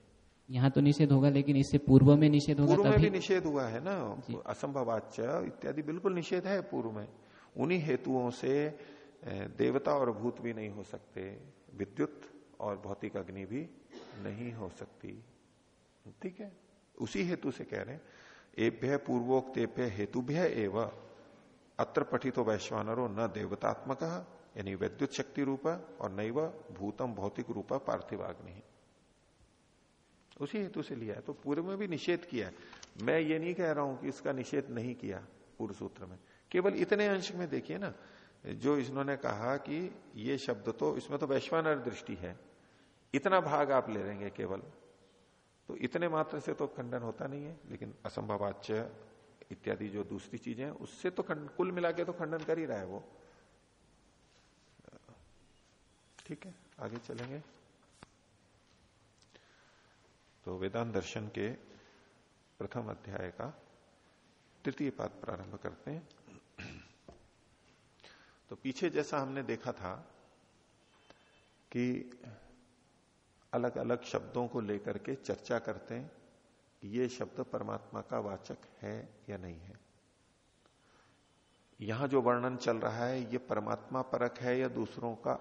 यहाँ तो निषेध होगा लेकिन इससे पूर्व में निषेध होगा पूर्व में भी निषेध हुआ है ना? असंभवाच्य इत्यादि बिल्कुल निषेध है पूर्व में। उन्हीं हेतुओं से देवता और भूत भी नहीं हो सकते विद्युत और भौतिक अग्नि भी नहीं हो सकती। ठीक है? उसी हेतु से कह रहे हैं एभ्य पूर्वोक्तेभ्य हेतुभ्य एवं अत्र पठितो वैश्वानरो न देवतात्मक यानी विद्युत शक्ति रूप और नैव भूतम भौतिक रूप पार्थिवाग्नि। उसी हेतु से लिया है। तो पूर्व में भी निषेध किया है। मैं ये नहीं कह रहा हूँ कि इसका निषेध नहीं किया पूर्व सूत्र में। केवल इतने अंश में देखिए ना जो इन्होंने कहा कि ये शब्द तो इसमें तो वैश्वानर दृष्टि है। इतना भाग आप ले लेंगे केवल। तो इतने मात्र से तो खंडन होता नहीं है लेकिन असंभवाच्य इत्यादि जो दूसरी चीज़ें हैं उससे तो खंड, कुल मिला के तो खंडन कर ही रहा है वो। ठीक है आगे चलेंगे। तो वेदांत दर्शन के प्रथम अध्याय का तृतीय पाद प्रारंभ करते हैं। तो पीछे जैसा हमने देखा था कि अलग अलग शब्दों को लेकर के चर्चा करते हैं कि ये शब्द परमात्मा का वाचक है या नहीं है। यहाँ जो वर्णन चल रहा है, ये परमात्मा परक है या दूसरों का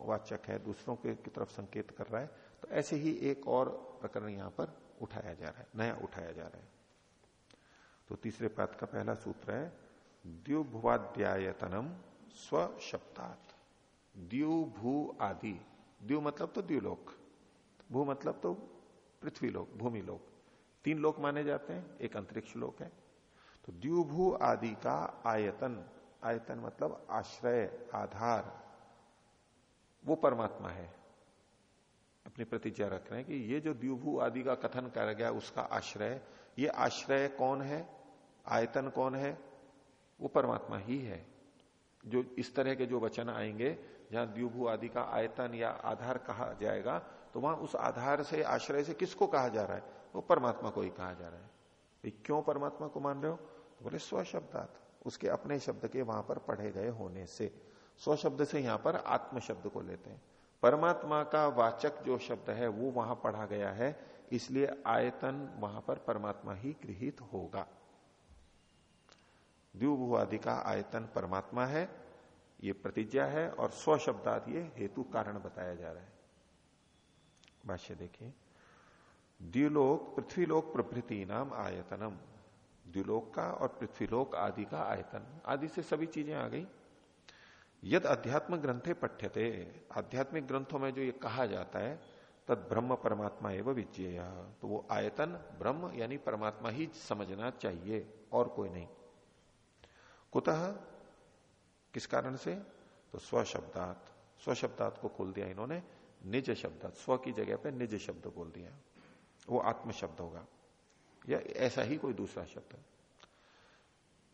वाचक है, दूसरों के की तरफ़ संकेत कर रहा है ऐसे ही एक और प्रकरण यहाँ पर उठाया जा रहा है, नया उठाया जा रहा है। तो तीसरे पद का पहला सूत्र है द्युभुवाध्यायतनम स्व शब्दात द्यू, भू आदि। द्यू मतलब तो द्व्यूलोक भू मतलब तो पृथ्वी लोक भूमि लोक तीन लोक माने जाते हैं, एक अंतरिक्ष लोक है। तो द्यूभू आदि का आयतन आयतन मतलब आश्रय, आधार, वो परमात्मा है। अपनी प्रतिज्ञा रख रहे हैं कि ये जो द्यूभू आदि का कथन कर गया, उसका आश्रय, ये आश्रय कौन है? आयतन कौन है? वो परमात्मा ही है। जो इस तरह के जो वचन आएँगे, जहाँ द्यूभू आदि का आयतन या आधार कहा जाएगा तो वहाँ उस आधार से, आश्रय से किसको कहा जा रहा है? वो परमात्मा को ही कहा जा रहा है। तो क्यों परमात्मा को मान रहे हो? तो बोले स्व शब्दात उसके अपने शब्द के वहाँ पर पढ़े गए होने से। स्व शब्द से यहाँ पर आत्म शब्द को लेते हैं। परमात्मा का वाचक जो शब्द है, वो वहाँ पढ़ा गया है, इसलिए आयतन वहाँ पर परमात्मा ही गृहित होगा। द्यूभू आदि का आयतन परमात्मा है, ये प्रतिज्ञा है, और स्व शब्दात ये हेतु कारण बताया जा रहा है। भाष्य देखिए द्व्युलोक पृथ्वीलोक प्रभृति नाम आयतनम। द्व्युलोक का और पृथ्वीलोक आदि का आयतन। आदि से सभी चीज़ें आ गई। यद अध्यात्म ग्रंथे पठ्यते। आध्यात्मिक ग्रंथों में जो ये कहा जाता है, तद ब्रह्म परमात्मा एवं विजय तो वो आयतन, ब्रह्म यानी परमात्मा ही समझना चाहिए, और कोई नहीं। कुतः? किस कारण से? तो स्वशब्दात। स्वशब्दात को खोल दिया इन्होंने। निज शब्द स्व की जगह पे निज शब्द बोल दिया। वो आत्म शब्द होगा। या ऐसा ही कोई दूसरा शब्द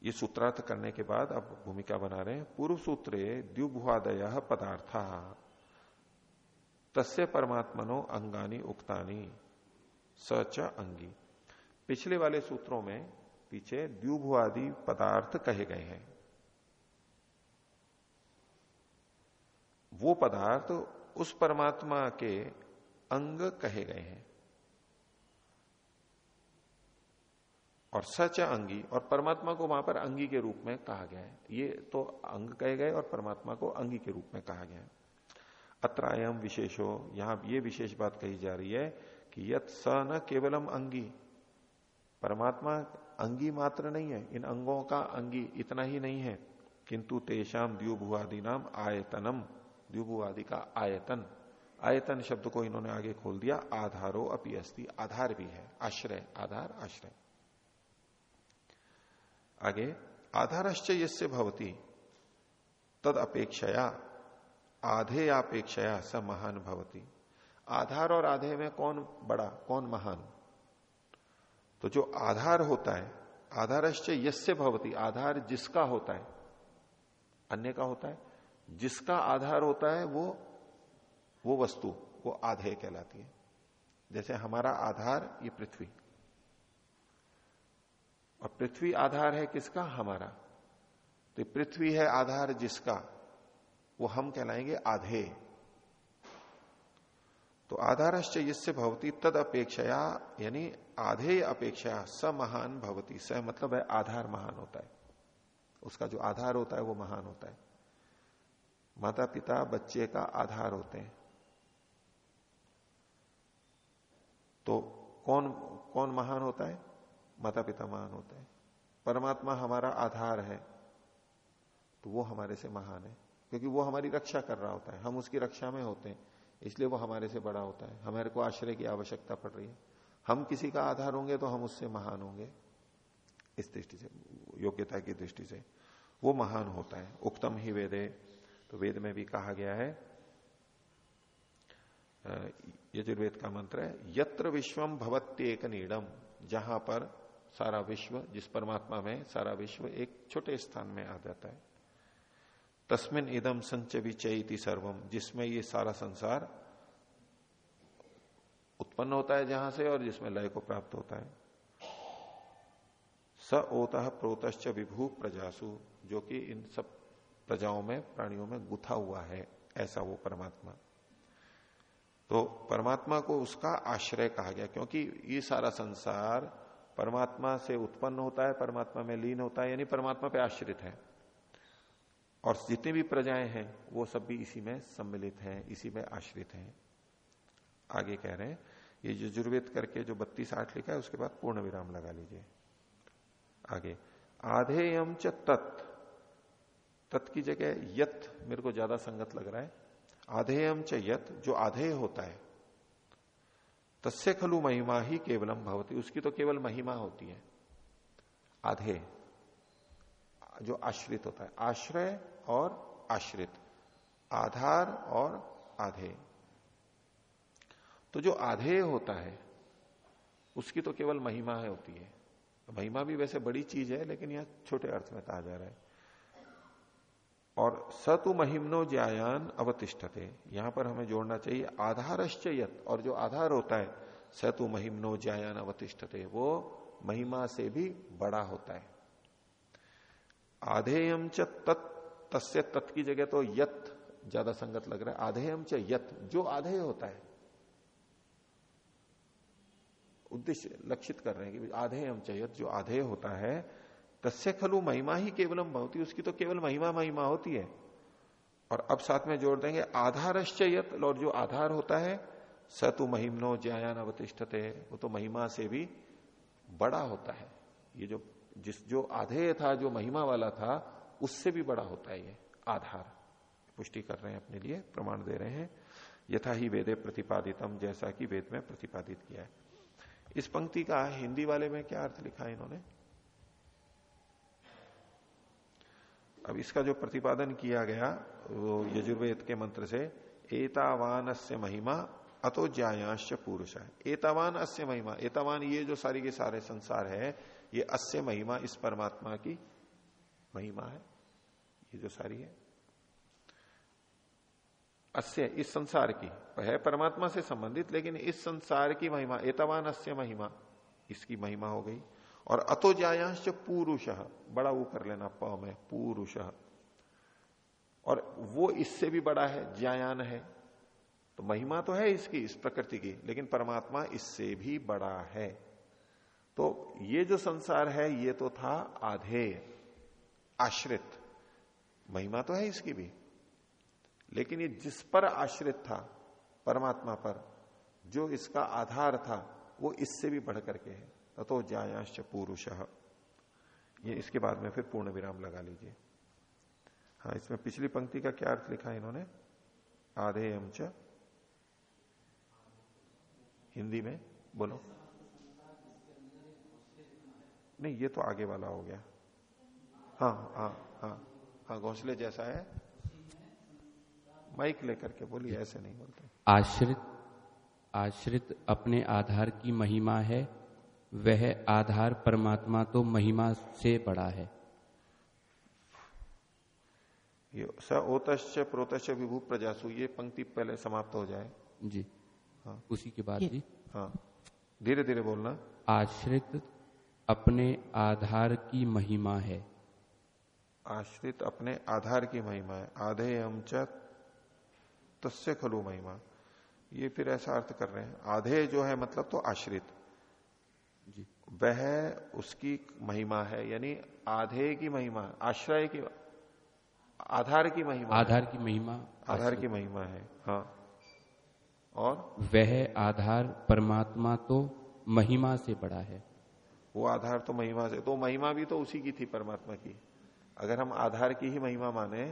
ये सूत्रार्थ करने के बाद अब भूमिका बना रहे हैं। पूर्व सूत्रे द्युभुआदय पदार्थ, तस्य परमात्मनो अंगानी उक्तानी सच अंगी। पिछले वाले सूत्रों में पीछे द्युभुआदि पदार्थ कहे गए हैं। वो पदार्थ उस परमात्मा के अंग कहे गए हैं। और सच अंगी, और परमात्मा को वहाँ पर अंगी के रूप में कहा गया है। ये तो अंग कहे गए और परमात्मा को अंगी के रूप में कहा गया है। अत्रायम विशेषो, यहाँ ये विशेष बात कही जा रही है कि यत स न केवलम अंगी। परमात्मा अंगी मात्र नहीं है, इन अंगों का अंगी इतना ही नहीं है। किंतु तेषाम द्युभुआदि नाम आयतनम द्युभु आदि का आयतन। आयतन शब्द को इन्होंने आगे खोल दिया, आधारो अपी अस्थि आधार भी है, आश्रय, आधार, आश्रय। आगे, आधारश्च यसे भवती, तद अपेक्षया, आधे अपेक्षया स महान भवती। आधार और आधे में कौन बड़ा, कौन महान? तो जो आधार होता है, आधारश्च यस्य भवती, आधार जिसका होता है, अन्य का होता है, जिसका आधार होता है वो वो वस्तु, वो आधेय कहलाती है। जैसे हमारा आधार, ये पृथ्वी। और पृथ्वी आधार है किसका? हमारा। तो पृथ्वी है आधार जिसका? वो हम कहलाएँगे आधे। तो आधारश्च इससे भवती तद अपेक्षया यानी आधे अपेक्षा स महान भवती। स मतलब है आधार महान होता है। उसका जो आधार होता है वो महान होता है। माता पिता बच्चे का आधार होते हैं। तो कौन कौन महान होता है? माता पिता महान होते हैं। परमात्मा हमारा आधार है तो वो हमारे से महान है, क्योंकि वो हमारी रक्षा कर रहा होता है। हम उसकी रक्षा में होते हैं, इसलिए वो हमारे से बड़ा होता है। हमारे को आश्रय की आवश्यकता पड़ रही है। हम किसी का आधार होंगे तो हम उससे महान होंगे। इस दृष्टि से, योग्यता की दृष्टि से वो महान होता है। उक्तम ही वेदे तो वेद में भी कहा गया है यजुर्वेद का मंत्र है, यत्र विश्वम भवत्येक नीडम जहाँ पर सारा विश्व, जिस परमात्मा में, सारा विश्व एक छोटे स्थान में आ जाता है। तस्मिन इदम संच विचयती सर्वम जिसमें ये सारा संसार उत्पन्न होता है जहाँ से और जिसमें लय को प्राप्त होता है। स ओतः प्रोतश्च विभू प्रजासु, जो कि इन सब प्रजाओं में, प्राणियों में गुथा हुआ है, ऐसा वो परमात्मा। तो परमात्मा को उसका आश्रय कहा गया, क्योंकि ये सारा संसार परमात्मा से उत्पन्न होता है, परमात्मा में लीन होता है, यानी परमात्मा पे आश्रित है। और जितनी भी प्रजाएँ हैं, वो सब भी इसी में सम्मिलित हैं, इसी में आश्रित हैं। आगे कह रहे हैं, ये यजुर्वेद करके जो बत्तीस आठ लिखा है, उसके बाद पूर्ण विराम लगा लीजिए। आगे आधेयम च तत्। तत् की जगह यथ मेरे को ज़्यादा संगत लग रहा है। आधेयम च यत, जो आधेय होता है तस्य खलु महिमा ही केवलम भवती। उसकी तो केवल महिमा होती है। आधे, जो आश्रित होता है। आश्रय और आश्रित। आधार और आधे। तो जो आधे होता है, उसकी तो केवल महिमा है होती है। महिमा भी वैसे बड़ी चीज़ है, लेकिन यह छोटे अर्थ में कहा जा रहा है। और सतु महिमनो ज्यायान अवतिष्ठते। यहाँ पर हमें जोड़ना चाहिए आधारश्चयत और जो आधार होता है, सतु महिमनो ज्यायान अवतिष्ठते, वो महिमा से भी बड़ा होता है। आधेयम च तत्, तस्य तत् की जगह तो यत ज़्यादा संगत लग रहा है। आधेयम च यत, जो आधेय होता है। उद्देश्य लक्षित कर रहे हैं कि आधेयम च यत, जो आधेय होता है तस्य खलु महिमा ही केवलम भवती, उसकी तो केवल महिमा महिमा होती है। और अब साथ में जोड़ देंगे आधारश्चयत और जो आधार होता है सतु महिमनो ज्यायान अवतिष्ठते वो तो महिमा से भी बड़ा होता है। ये जो, जिस, जो आधेय था, जो महिमा वाला था, उससे भी बड़ा होता है ये आधार। पुष्टि कर रहे हैं अपने लिए, प्रमाण दे रहे हैं। यथा ही वेदे प्रतिपादितम, जैसा कि वेद में प्रतिपादित किया है। इस पंक्ति का हिंदी वाले में क्या अर्थ लिखा है इन्होंने? अब इसका जो प्रतिपादन किया गया, वो यजुर्वेद के मंत्र से एतावान से महिमा अतो ज्यायांश पुरुष है। एतावान अस्य महिमा, एतावान ये जो सारी के सारे संसार है, ये अस्य महिमा, इस परमात्मा की महिमा है। ये जो सारी है। अस्य, इस संसार की। है परमात्मा से संबंधित, लेकिन इस संसार की महिमा एतावान अस्य महिमा, इसकी महिमा हो गई। और अतो जायांश पुरुष, बड़ा वो कर लेना प में, पुरुष। और वो इससे भी बड़ा है ज्यायान है। तो महिमा तो है इसकी, इस प्रकृति की, लेकिन परमात्मा इससे भी बड़ा है। तो ये जो संसार है, ये तो था आधेय, आश्रित। महिमा तो है इसकी भी। लेकिन ये जिस पर आश्रित था, परमात्मा पर, जो इसका आधार था, वो इससे भी बढ़ करके है। तथो ज्यायांश पुरुष। ये इसके बाद में फिर पूर्ण विराम लगा लीजिए। हाँ इसमें पिछली पंक्ति का क्या अर्थ लिखा है इन्होंने? आधे च। हिंदी में बोलो। नहीं, ये तो आगे वाला हो गया। हाँ हाँ हाँ हाँ घोंसले जैसा है। माइक लेकर के बोलिए, ऐसे नहीं बोलते। आश्रित आश्रित अपने आधार की महिमा है। वह आधार परमात्मा तो महिमा से बड़ा है। ये स ओतश्च प्रोतश्च विभू प्रजासु ये पंक्ति पहले समाप्त हो जाए। जी। हाँ। उसी के बाद जी। हाँ। धीरे धीरे बोलना। आश्रित अपने आधार की महिमा है। आश्रित अपने आधार की महिमा है। आधे हम तस्य खलु महिमा। ये फिर ऐसा अर्थ कर रहे हैं। आधे जो है मतलब तो आश्रित। वह उसकी महिमा है यानी आधे की महिमा आश्रय की आधार की महिमा आधार की महिमा आधार की महिमा है हाँ। और? वह आधार परमात्मा तो महिमा से बड़ा है। वो आधार तो महिमा से तो महिमा भी तो उसी की थी परमात्मा की। अगर हम आधार की ही महिमा माने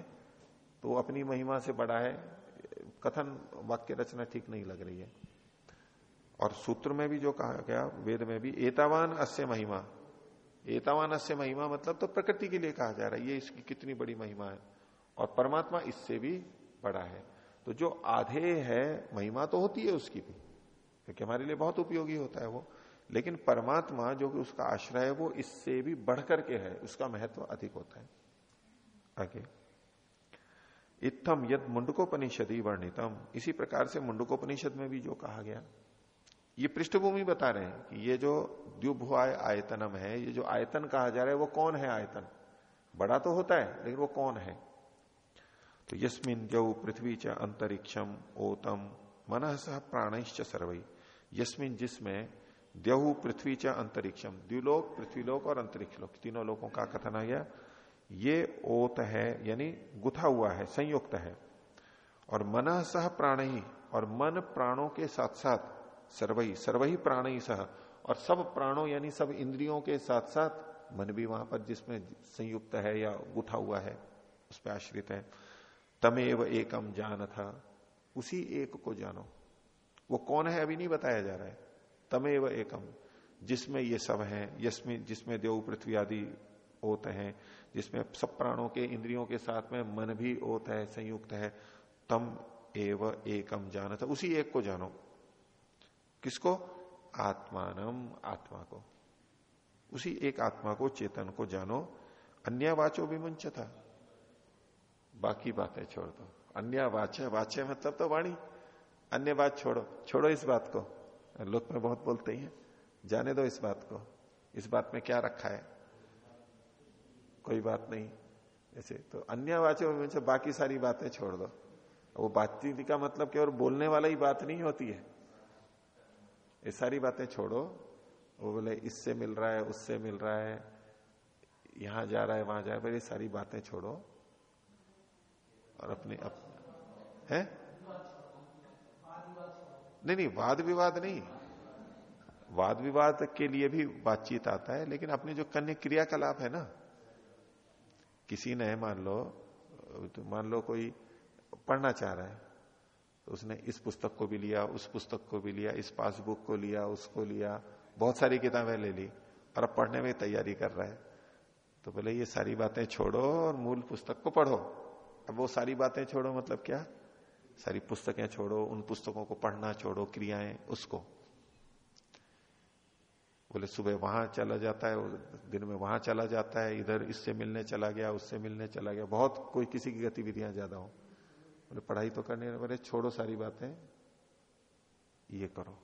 तो अपनी महिमा से बड़ा है कथन वाक्य रचना ठीक नहीं लग रही है। और सूत्र में भी जो कहा गया, वेद में भी, एतावान अस्य महिमा। एतावान अस्य महिमा मतलब तो प्रकृति के लिए कहा जा रहा है, ये इसकी कितनी बड़ी महिमा है। और परमात्मा इससे भी बड़ा है। तो जो आधे है, महिमा तो होती है उसकी भी, क्योंकि हमारे लिए बहुत उपयोगी होता है वो। लेकिन परमात्मा जो कि उसका आश्रय है, वो इससे भी बढ़कर के है, उसका महत्व अधिक होता है। आगे। इत्थम यद मुंडकोपनिषद ही वर्णितम। इसी प्रकार से मुंडकोपनिषद में भी जो कहा गया ये पृष्ठभूमि बता रहे हैं कि ये जो द्युभुआय आयतनम है, ये जो आयतन कहा जा रहा है, वो कौन है आयतन? बड़ा तो होता है, लेकिन वो कौन है? तो यस्मिन जौ पृथ्वी च अंतरिक्षम ओतम मन सह प्राणश्च सर्वई यस्मिन जिसमें द्यहु पृथ्वी च अंतरिक्षम। द्व्युलोक पृथ्वीलोक और अंतरिक्ष लोक तीनों लोगों का कथन आ गया। ये ओत है, यानी गुथा हुआ है, संयुक्त है। और मन सह प्राण ही और मन प्राणों के साथ साथ सर्वही सर्वही प्राण ही सह। और सब प्राणों यानी सब इंद्रियों के साथ साथ मन भी वहाँ पर जिसमें संयुक्त है या उठा हुआ है, उस पर आश्रित है। तमेव एकम जान था उसी एक को जानो। वो कौन है अभी नहीं बताया जा रहा है। तमेव एकम जिसमें ये सब है जिसमें जिसमें देव, पृथ्वी आदि होते हैं, जिसमें सब प्राणों के, इंद्रियों के साथ में मन भी ओत है, संयुक्त है, तम एव एकम जानत उसी एक को जानो। किसको? आत्मानम, आत्मा को। उसी एक आत्मा को, चेतन को जानो। अन्य वाचो भी मुंच था बाकी बातें छोड़ दो। अन्य वाच्य वाच्य मतलब तो वाणी। अन्य बात छोड़ो। छोड़ो इस बात को। लोग में बहुत बोलते ही हैं। जाने दो इस बात को। इस बात में क्या रखा है? कोई बात नहीं। ऐसे तो अन्य वाचो बाकी सारी बातें छोड़ दो। वो बातचीत का मतलब केवल बोलने वाला ही बात नहीं होती है। ये सारी बातें छोड़ो। वो बोले, इससे मिल रहा है, उससे मिल रहा है, यहाँ जा रहा है, वहाँ जा रहा है ये सारी बातें छोड़ो। और अपने अप... है? नहीं नहीं, वाद विवाद नहीं। वाद विवाद के लिए भी बातचीत आता है, लेकिन अपने जो कन्या क्रियाकलाप है ना, किसी ने, मान लो तो मान लो कोई पढ़ना चाह रहा है तो उसने इस पुस्तक को भी लिया, उस पुस्तक को भी लिया, इस पासबुक को लिया, उसको लिया, बहुत सारी किताबें ले ली, और अब पढ़ने में तैयारी कर रहा है। तो बोले, ये सारी बातें छोड़ो और मूल पुस्तक को पढ़ो। अब वो सारी बातें छोड़ो मतलब क्या? सारी पुस्तकें छोड़ो, उन पुस्तकों को पढ़ना छोड़ो, क्रियाएँ उसको। बोले, सुबह वहाँ चला जाता है दिन में वहाँ चला जाता है, इधर इससे मिलने चला गया, उससे मिलने चला गया। बहुत कोई, किसी की गतिविधियाँ ज़्यादा हो। बोले, पढ़ाई तो करने बोले, छोड़ो सारी बातें, ये करो।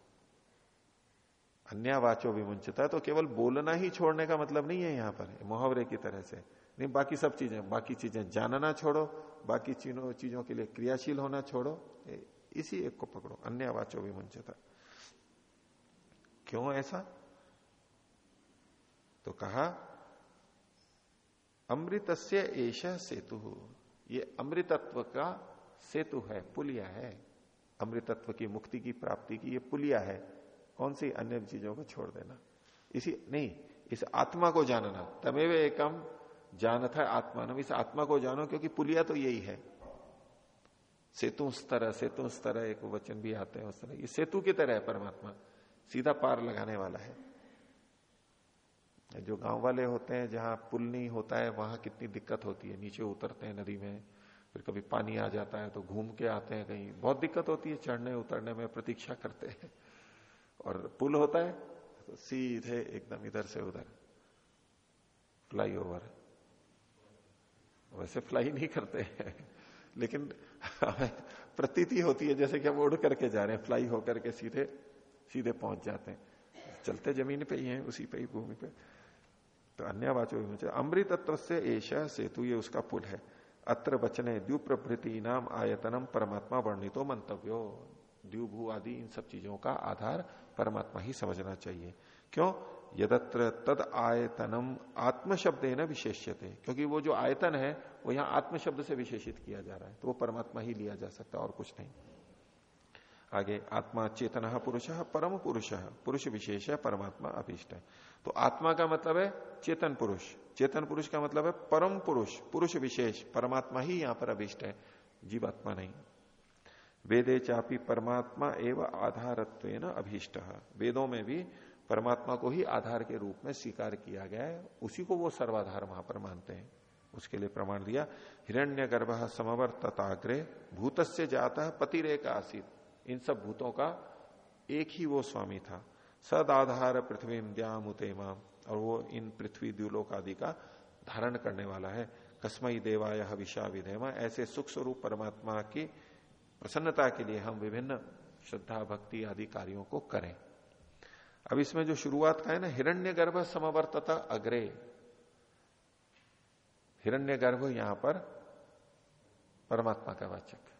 अन्यावाचो विमुंचता तो केवल बोलना ही छोड़ने का मतलब नहीं है यहाँ पर, मुहावरे की तरह से। नहीं, बाकी सब चीज़ें, बाकी चीज़ें जानना छोड़ो, बाकी चीज़ों चीज़ों के लिए क्रियाशील होना छोड़ो इसी एक को पकड़ो, अन्यवाचो विमुंचता। क्यों ऐसा? तो कहा, अमृतस्य एश सेतु। ये अमृतत्व का सेतु है, पुलिया है, अमृतत्व की मुक्ति की प्राप्ति की ये पुलिया है, कौन सी अन्य चीज़ों को छोड़ देना? इसी, नहीं, इस आत्मा को जानना, तमेव एकम जानत है आत्मा इस आत्मा को जानो क्योंकि पुलिया तो यही है। सेतु स्तर सेतु स्तर एक वचन भी आते हैं उस तरह। ये सेतु की तरह है परमात्मा, सीधा पार लगाने वाला है। जो गाँव वाले होते हैं, जहाँ पुल नहीं होता है, वहाँ कितनी दिक्कत होती है, नीचे उतरते हैं नदी में फिर कभी पानी आ जाता है तो घूम के आते हैं कहीं। बहुत दिक्कत होती है चढ़ने, उतरने में प्रतीक्षा करते हैं। और पुल होता है तो सीधे एकदम इधर से उधर। फ्लाई ओवर वैसे फ्लाई नहीं करते हैं, लेकिन प्रतीति होती है, जैसे कि हम उड़ करके जा रहे हैं फ्लाई होकर के सीधे सीधे पहुँच जाते हैं। चलते ज़मीन पे ही हैं, उसी पे ही भूमि पे। तो अन्य वाचो अमृतत्व से ऐसा सेतु, ये उसका पुल है। अत्र वचने द्व्युप्रभृति नाम आयतनम परमात्मा वर्णितो मंतव्यो द्यूभू आदि इन सब चीज़ों का आधार परमात्मा ही समझना चाहिए। क्यों? यदत्र तद आयतनम आत्म शब्द है ना विशेष्यते। क्योंकि वो जो आयतन है, वो यहाँ आत्म शब्द से विशेषित किया जा रहा है तो वो परमात्मा ही लिया जा सकता है और कुछ नहीं। आगे आत्मा चेतन पुरुष, परम पुरुष पुरुष विशेष है परमात्मा अभिष्ट है। तो आत्मा का मतलब है चेतन पुरुष। चेतन पुरुष का मतलब है परम पुरुष पुरुष विशेष, परमात्मा ही यहाँ पर अभिष्ट है। जीवात्मा नहीं। वेदे चापी परमात्मा एवं आधारत्व अभीष्ट वेदों में भी परमात्मा को ही आधार के रूप में स्वीकार किया गया है। उसी को वो सर्वाधार वहाँ पर मानते हैं। उसके लिए प्रमाण दिया हिरण्य गर्भ समवर्तताग्रे भूत से जाता है पतिरेक आसित। इन सब भूतों का एक ही वो स्वामी था। सद आधार पृथ्वी द्याम उतेमा और वो इन पृथ्वी द्यूलोक आदि का धारण करने वाला है। कस्मई देवाय विषा विधेमा ऐसे सुख स्वरूप परमात्मा की प्रसन्नता के लिए हम विभिन्न श्रद्धा, भक्ति आदि कार्यों को करें। अब इसमें जो शुरुआत का है ना हिरण्य गर्भ समवर्तता अग्रे। हिरण्य गर्भ यहाँ पर परमात्मा का वाचक।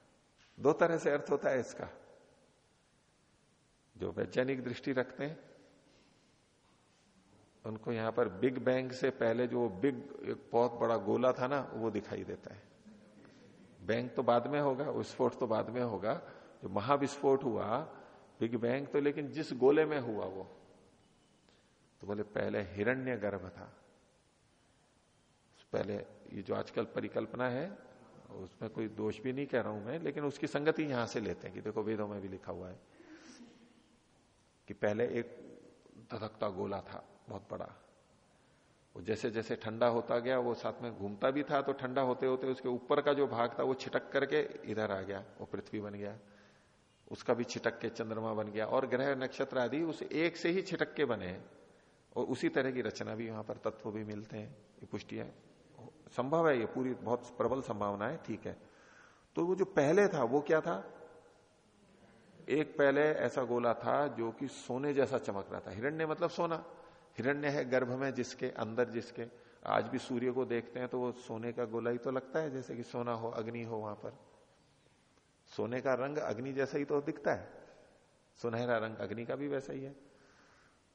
दो तरह से अर्थ होता है इसका। जो वैज्ञानिक दृष्टि रखते हैं, उनको यहाँ पर बिग बैंग से पहले जो बिग, एक बहुत बड़ा गोला था ना, वो दिखाई देता है। बैंग तो बाद में होगा, विस्फोट तो बाद में होगा। जो महाविस्फोट हुआ, बिग बैंग तो लेकिन जिस गोले में हुआ वो तो बोले पहले हिरण्य गर्भ था। पहले ये जो आजकल परिकल्पना है, उसमें कोई दोष भी नहीं कह रहा हूँ मैं, लेकिन उसकी संगति यहाँ से लेते हैं कि देखो वेदों में भी लिखा हुआ है। कि पहले एक धधकता गोला था, बहुत बड़ा। वो जैसे जैसे ठंडा होता गया, वो साथ में घूमता भी था तो ठंडा होते होते उसके ऊपर का जो भाग था, वो छिटक करके इधर आ गया, वो पृथ्वी बन गया। उसका भी छिटक के चंद्रमा बन गया, और ग्रह नक्षत्र आदि उस एक से ही छिटक के बने और उसी तरह की रचना भी वहाँ पर तत्व भी मिलते हैं, ये पुष्टि है संभव है ये पूरी बहुत प्रबल संभावना है ठीक है। तो वो जो पहले था, वो क्या था? एक पहले ऐसा गोला था जो कि सोने जैसा चमक रहा था। हिरण्य मतलब सोना। हिरण्य है गर्भ में जिसके अंदर जिसके। आज भी सूर्य को देखते हैं तो वो सोने का गोला ही तो लगता है, जैसे कि सोना हो, अग्नि हो वहाँ पर। सोने का रंग अग्नि जैसा ही तो दिखता है। सुनहरा रंग अग्नि का भी वैसा ही है।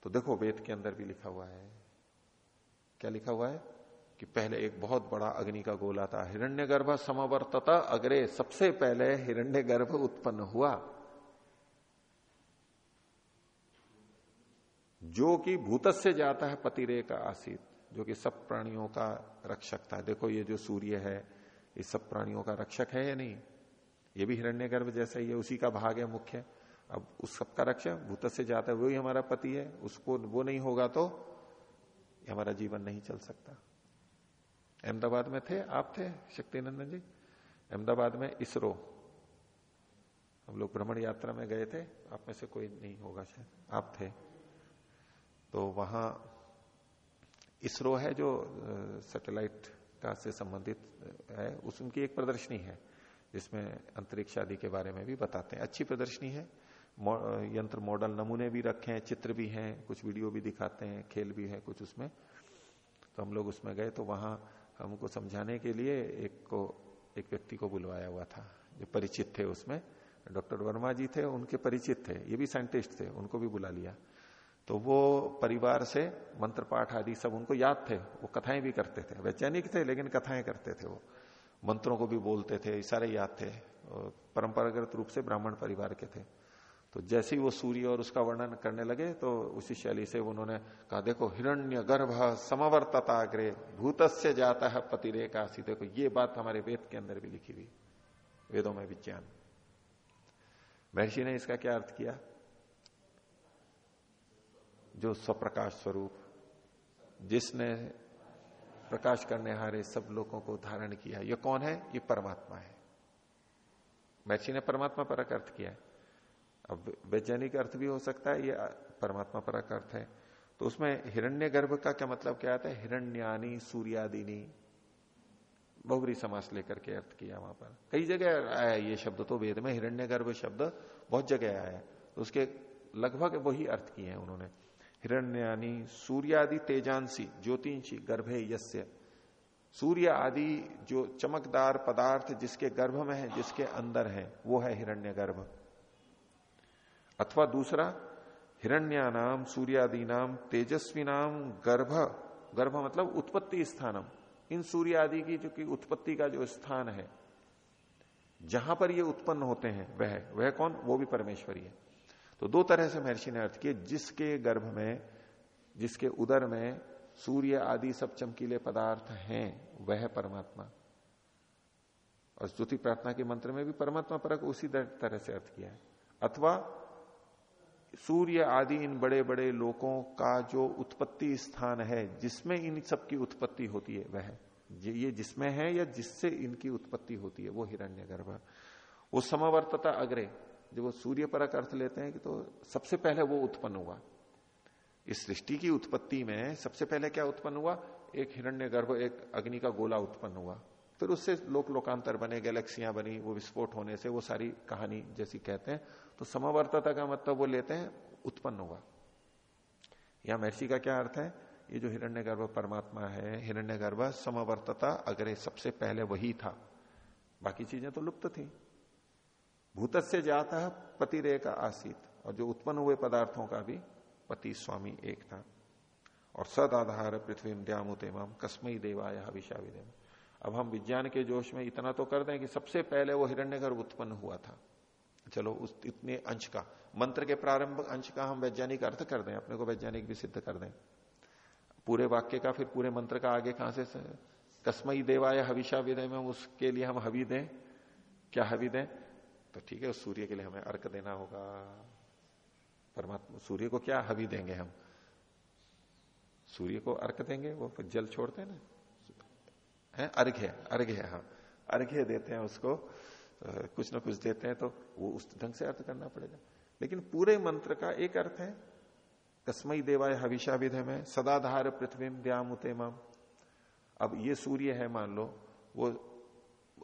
तो देखो, वेद के अंदर भी लिखा हुआ है। क्या लिखा हुआ है? कि पहले एक बहुत बड़ा अग्नि का गोला था। हिरण्य गर्भ समवर्तता अग्रे। सबसे पहले हिरण्य गर्भ उत्पन्न हुआ। जो कि भूत से जाता है पतिरे का आसित, जो कि सब प्राणियों का रक्षक था। देखो ये जो सूर्य है, ये सब प्राणियों का रक्षक है या नहीं? ये भी हिरण्य गर्भ जैसा ही है, उसी का भाग है मुख्य। अब उस सबका रक्षक भूत से जाता है, वही हमारा पति है, उसको वो नहीं होगा तो हमारा जीवन नहीं चल सकता। अहमदाबाद में थे? आप थे? शक्ति नंदन जी? अहमदाबाद में इसरो। हम लोग भ्रमण यात्रा में गए थे, आप में से कोई नहीं होगा शायद। आप थे? तो वहाँ इसरो है जो सैटेलाइट का से संबंधित है उसकी एक प्रदर्शनी है, जिसमें अंतरिक्ष आदि के बारे में भी बताते हैं। अच्छी प्रदर्शनी है। यंत्र मॉडल नमूने भी रखे हैं, चित्र भी हैं, कुछ वीडियो भी दिखाते हैं, खेल भी है कुछ उसमें। तो हम लोग उसमें गए तो वहाँ हमको समझाने के लिए एक को, एक व्यक्ति को बुलवाया हुआ था, जो परिचित थे उसमें। डॉक्टर वर्मा जी थे, उनके परिचित थे, ये भी साइंटिस्ट थे, उनको भी बुला लिया। तो वो परिवार से मंत्र पाठ आदि सब उनको याद थे, वो कथाएँ भी करते थे। वैज्ञानिक थे, लेकिन कथाएँ करते थे वो। मंत्रों को भी बोलते थे सारे याद थे। परंपरागत रूप से ब्राह्मण परिवार के थे। तो जैसे ही वो सूर्य और उसका वर्णन करने लगे तो उसी शैली से उन्होंने कहा, देखो हिरण्य गर्भ समवर्तताग्रे भूत से जाता है पतिरे का देखो, ये बात हमारे वेद के अंदर भी लिखी हुई, वेदों में विज्ञान। महर्षि ने इसका क्या अर्थ किया? जो स्वप्रकाश स्वरूप, जिसने प्रकाश करने हारे सब लोगों को धारण किया, ये कौन है? ये परमात्मा है। महर्षि ने परमात्मा परक अर्थ किया है। अब वैज्ञानिक अर्थ भी हो सकता है, ये परमात्मा परक अर्थ है। तो उसमें हिरण्य गर्भ का क्या मतलब क्या आता है? हिरण्यानी, सूर्यादिनी। बहुबरी समास लेकर के अर्थ किया वहाँ पर। कई जगह आया ये शब्द तो वेद में हिरण्य गर्भ शब्द बहुत जगह आया है। तो उसके लगभग वही अर्थ किए हैं उन्होंने। हिरण्यानी सूर्यादि तेजांसी ज्योतिषी गर्भे यस्य। सूर्य आदि जो चमकदार पदार्थ जिसके गर्भ में है, जिसके अंदर है, वो है हिरण्य गर्भ अथवा दूसरा हिरण्या नाम सूर्यादि नाम तेजस्वी नाम गर्भ। गर्भ मतलब उत्पत्ति स्थानम। इन सूर्य आदि की जो कि उत्पत्ति का जो स्थान है, जहाँ पर ये उत्पन्न होते हैं, वह वह कौन? वो भी परमेश्वरी है। तो दो तरह से महर्षि ने अर्थ किए जिसके गर्भ में, जिसके उदर में सूर्य आदि सब चमकीले पदार्थ हैं, वह परमात्मा। और स्तुति प्रार्थना के मंत्र में भी परमात्मा परक उसी तरह से अर्थ किया है। अथवा सूर्य आदि इन बड़े बड़े लोकों का जो उत्पत्ति स्थान है, जिसमें इन सब की उत्पत्ति होती है, वह। ये जिसमें है या जिससे इनकी उत्पत्ति होती है, वो हिरण्य गर्भ वो समवर्तता अग्रे। जब वो सूर्य पर अर्थ लेते हैं कि तो सबसे पहले वो उत्पन्न हुआ। इस सृष्टि की उत्पत्ति में सबसे पहले क्या उत्पन्न हुआ? एक हिरण्य गर्भ एक अग्नि का गोला उत्पन्न हुआ। फिर उससे लोक लोकांतर बने, गैलेक्सियाँ बनी, वो विस्फोट होने से वो सारी कहानी जैसी कहते हैं। तो समवर्तता का मतलब वो लेते हैं, उत्पन्न हुआ। या महर्षि का क्या अर्थ है? ये जो हिरण्य गर्भ परमात्मा है हिरण्य गर्भ समवर्तता अगर सबसे पहले वही था। बाकी चीज़ें तो लुप्त थी। भूत से जाता है पति रे का आसित और जो उत्पन्न हुए पदार्थों का भी पति स्वामी एक था। और सद आधार पृथ्वी द्यामुतेमाम कस्मई देवाया विषाविदेम अब हम विज्ञान के जोश में इतना तो कर दें कि सबसे पहले वो हिरण्यगर्भ उत्पन्न हुआ था। चलो उस इतने अंश का, मंत्र के प्रारंभ अंश का हम वैज्ञानिक अर्थ कर दें, अपने को वैज्ञानिक भी सिद्ध कर दें। पूरे वाक्य का फिर पूरे मंत्र का आगे कहाँ से कस्मई देवाय हविषा विदय में उसके लिए हम हवि दें। क्या हवि दें? तो ठीक है, उस सूर्य के लिए हमें अर्क देना होगा। परमात्मा, सूर्य को क्या हवि देंगे हम? सूर्य को अर्क देंगे, वो जल छोड़ते हैं ना? है? अर्घ्य अर्घ्य हाँ अर्घ्य देते हैं उसको कुछ ना कुछ देते हैं तो वो उस ढंग से अर्थ करना पड़ेगा। लेकिन पूरे मंत्र का एक अर्थ है तस्मई देवाय हविषा विधे में सदाधार पृथ्वी द्याम उतेम अब ये सूर्य है, मान लो, वो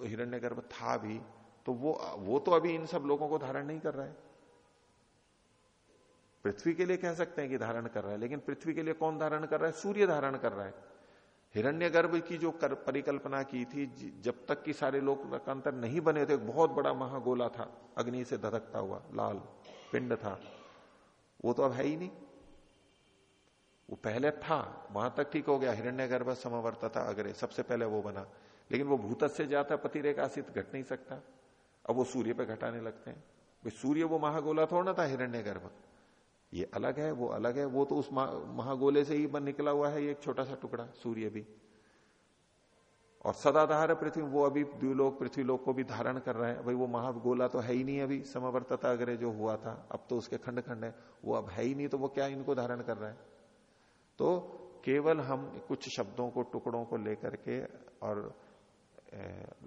हिरण्यगर्भ था भी तो वो वो तो अभी इन सब लोगों को धारण नहीं कर रहा है। पृथ्वी के लिए कह सकते हैं कि धारण कर रहा है लेकिन पृथ्वी के लिए कौन धारण कर रहा है? सूर्य धारण कर रहा है। हिरण्यगर्भ की जो कर, परिकल्पना की थी जब तक कि सारे लोग अंतर नहीं बने थे बहुत बड़ा महागोला था अग्नि से धधकता हुआ लाल पिंड था। वो तो अब है ही नहीं। वो पहले था वहाँ तक ठीक हो गया हिरण्यगर्भ समवर्तता अग्रे सबसे पहले वो बना। लेकिन वो भूत से जाता पतिरेकाशित घट नहीं सकता। अब वो सूर्य पे घटाने लगते हैं। भाई, सूर्य वो महागोला थोड़ा ना था हिरण्य गर्भ ये अलग है, वो अलग है, वो तो उस महागोले से ही बन निकला हुआ है, ये एक छोटा सा टुकड़ा, सूर्य भी। और सदाधार पृथ्वी, वो अभी द्व्यूलोक पृथ्वीलोक को भी धारण कर रहे हैं। भाई, वो महागोला तो है ही नहीं अभी समवर्तता अगर जो हुआ था, अब तो उसके खंड खंड है। वो अब है ही नहीं तो वो क्या इनको धारण कर रहा है? तो केवल हम कुछ शब्दों को, टुकड़ों को लेकर के और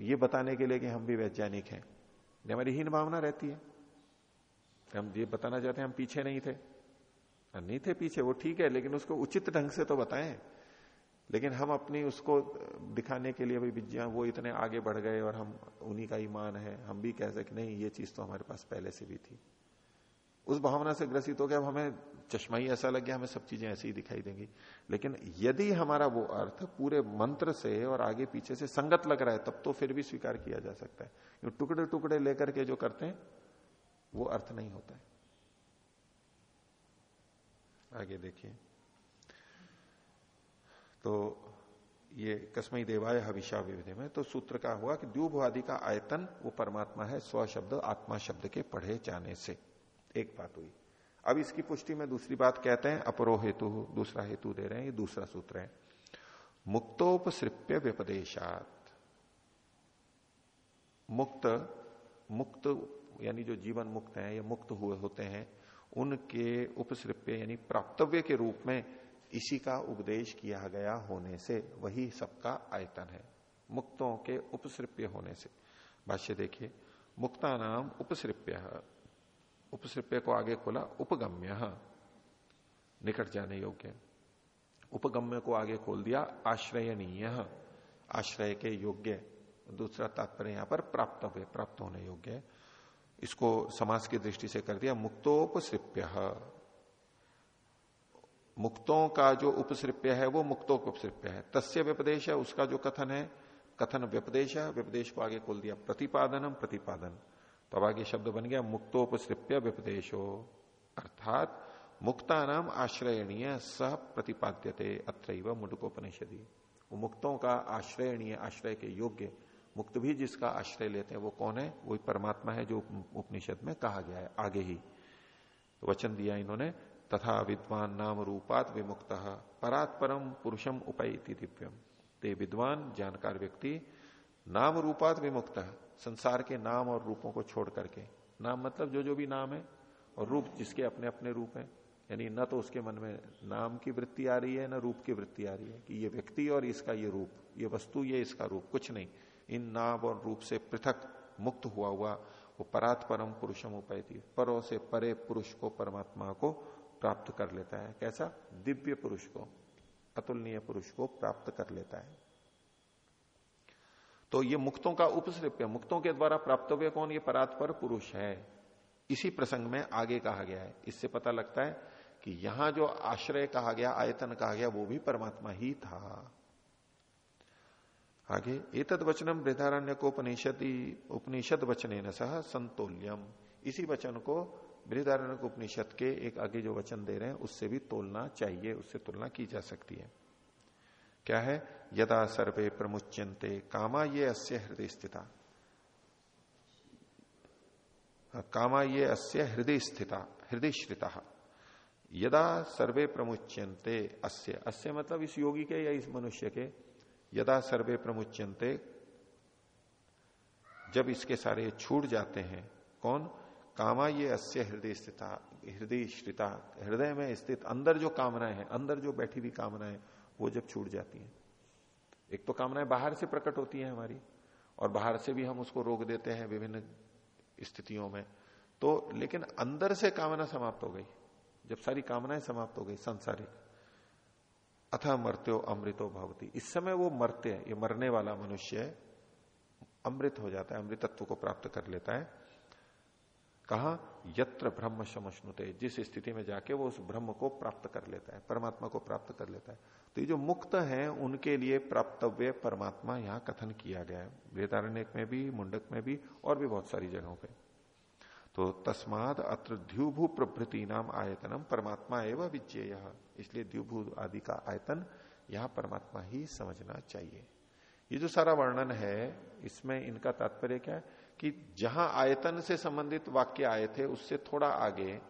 ये बताने के लिए कि हम भी वैज्ञानिक हैं। हमारी हीन भावना रहती है। हम ये बताना चाहते हैं, हम पीछे नहीं थे। नहीं थे पीछे, वो ठीक है, लेकिन उसको उचित ढंग से तो बताएँ। लेकिन हम अपनी उसको दिखाने के लिए भाई विज्ञान वो इतने आगे बढ़ गए और हम उन्हीं का ईमान है। हम भी कह सके, नहीं, ये चीज़ तो हमारे पास पहले से भी थी। उस भावना से ग्रसित हो गया, अब हमें चश्मा ही ऐसा लग गया, हमें सब चीज़ें ऐसी ही दिखाई देंगी। लेकिन यदि हमारा वो अर्थ पूरे मंत्र से और आगे पीछे से संगत लग रहा है, तब तो फिर भी स्वीकार किया जा सकता है। टुकड़े टुकड़े लेकर के जो करते हैं, वो अर्थ नहीं होता है। आगे देखिए। तो ये कस्मई देवाय हविषा विविधि में तो सूत्र का हुआ कि द्यूभ आदि का आयतन, वो परमात्मा है, स्व शब्द, आत्मा शब्द के पढ़े जाने से। एक बात हुई। अब इसकी पुष्टि में दूसरी बात कहते हैं अपरो हेतु दूसरा हेतु दे रहे हैं, ये दूसरा सूत्र है। मुक्तोपसृप्य व्यपदेशात। मुक्त मुक्त, यानी जो जीवन मुक्त है, या मुक्त हुए होते हैं, उनके उपसृप्य, यानी प्राप्तव्य के रूप में इसी का उपदेश किया गया होने से वही सबका आयतन है, मुक्तों के उपसृप्य होने से। भाष्य देखिए मुक्ता नाम उपसृप्य। उपसृप्य को आगे खोला, उपगम्य। निकट जाने योग्य। उपगम्य को आगे खोल दिया, आश्रयनीय। आश्रय के योग्य, दूसरा तात्पर्य यहाँ पर प्राप्तव्य प्राप्त होने योग्य। इसको समाज की दृष्टि से कर दिया, मुक्तोपसृप्य। मुक्तों का जो उपसृप्य है, वो मुक्तोपसृप्य है। तस्य व्यपदेश है उसका जो कथन है, कथन व्यपदेश है व्यपदेश को आगे खोल दिया, प्रतिपादनम प्रतिपादन। तो आगे शब्द बन गया, मुक्तोपसृप्य व्यपदेशो। अर्थात मुक्ता नाम आश्रयणीय सह प्रतिपाद्यते अत्र मुंडकोपनिषदी। मुक्तों का आश्रयणीय, आश्रय के योग्य, मुक्त भी जिसका आश्रय लेते हैं वो कौन है? वही परमात्मा है जो उपनिषद में कहा गया है, आगे ही। तो वचन दिया इन्होंने, तथा विद्वान नाम रूपात विमुक्त, परात परम पुरुषम उपैति दिव्यम। ते विद्वान, जानकार व्यक्ति, नाम रूपात विमुक्त। संसार के नाम और रूपों को छोड़ करके। नाम मतलब जो जो भी नाम है और रूप जिसके अपने अपने रूप हैं। यानी न तो उसके मन में नाम की वृत्ति आ रही है, न रूप की वृत्ति आ रही है कि ये व्यक्ति और इसका ये रूप, ये वस्तु, ये इसका रूप, कुछ नहीं। इन नाम और रूप से पृथक मुक्त हुआ हुआ वो परात परम पुरुषम उपायती परों से परे पुरुष को परमात्मा को प्राप्त कर लेता है। कैसा? दिव्य पुरुष को, अतुलनीय पुरुष को प्राप्त कर लेता है। तो ये मुक्तों का उपसृप्य मुक्तों के द्वारा प्राप्तव्य कौन? ये परात्पर पुरुष है। इसी प्रसंग में आगे कहा गया है। इससे पता लगता है कि यहाँ जो आश्रय कहा गया, आयतन कहा गया, वो भी परमात्मा ही था। आगे, एतद वचनम बृहदारण्य को उपनिषद उपनिषद न सह संतोल्यम। इसी वचन को बृहदारण्य उपनिषद के एक आगे जो वचन दे रहे हैं, उससे भी तोलना चाहिए, उससे तुलना की जा सकती है। क्या है? यदा सर्वे प्रमुच्यंते कामा ये अस्य हृदय स्थिता। कामा ये अस्य हृदय स्थिता, हृदय श्रिता। यदा सर्वे प्रमुच्यंते अस्य अस्य मतलब इस योगी के या इस मनुष्य के? यदा सर्वे प्रमुच्यंते जब इसके सारे छूट जाते हैं, कौन? कामा ये अस्य हृदय स्थिता, हृदय श्रिता। हृदय में स्थित अंदर जो कामनाएँ हैं, अंदर जो बैठी हुई कामनाएँ वो जब छूट जाती है। एक तो कामनाएँ बाहर से प्रकट होती हैं हमारी, और बाहर से भी हम उसको रोक देते हैं विभिन्न स्थितियों में। तो लेकिन अंदर से कामना समाप्त हो गई, जब सारी कामनाएँ समाप्त हो गई, संसारिक। अथा मर्त्यो अमृतो भवती। इस समय वो मरते हैं, ये मरने वाला मनुष्य अमृत हो जाता है, अमृतत्व को प्राप्त कर लेता है। कहा, यत्र ब्रह्म समश्नुते जिस स्थिति में जाके वो उस ब्रह्म को प्राप्त कर लेता है, परमात्मा को प्राप्त कर लेता है। तो ये जो मुक्त है, उनके लिए प्राप्तव्य परमात्मा यहाँ कथन किया गया है। वेदारण्य में भी, मुंडक में भी, और भी बहुत सारी जगहों पे। तो तस्माद अत्र द्यूभू प्रभृति नाम आयतनम, परमात्मा एवं विजय इसलिए द्यूभू आदि का आयतन यहाँ परमात्मा ही समझना चाहिए। ये जो सारा वर्णन है, इसमें इनका तात्पर्य क्या है? कि जहाँ आयतन से संबंधित वाक्य आए थे, उससे थोड़ा आगे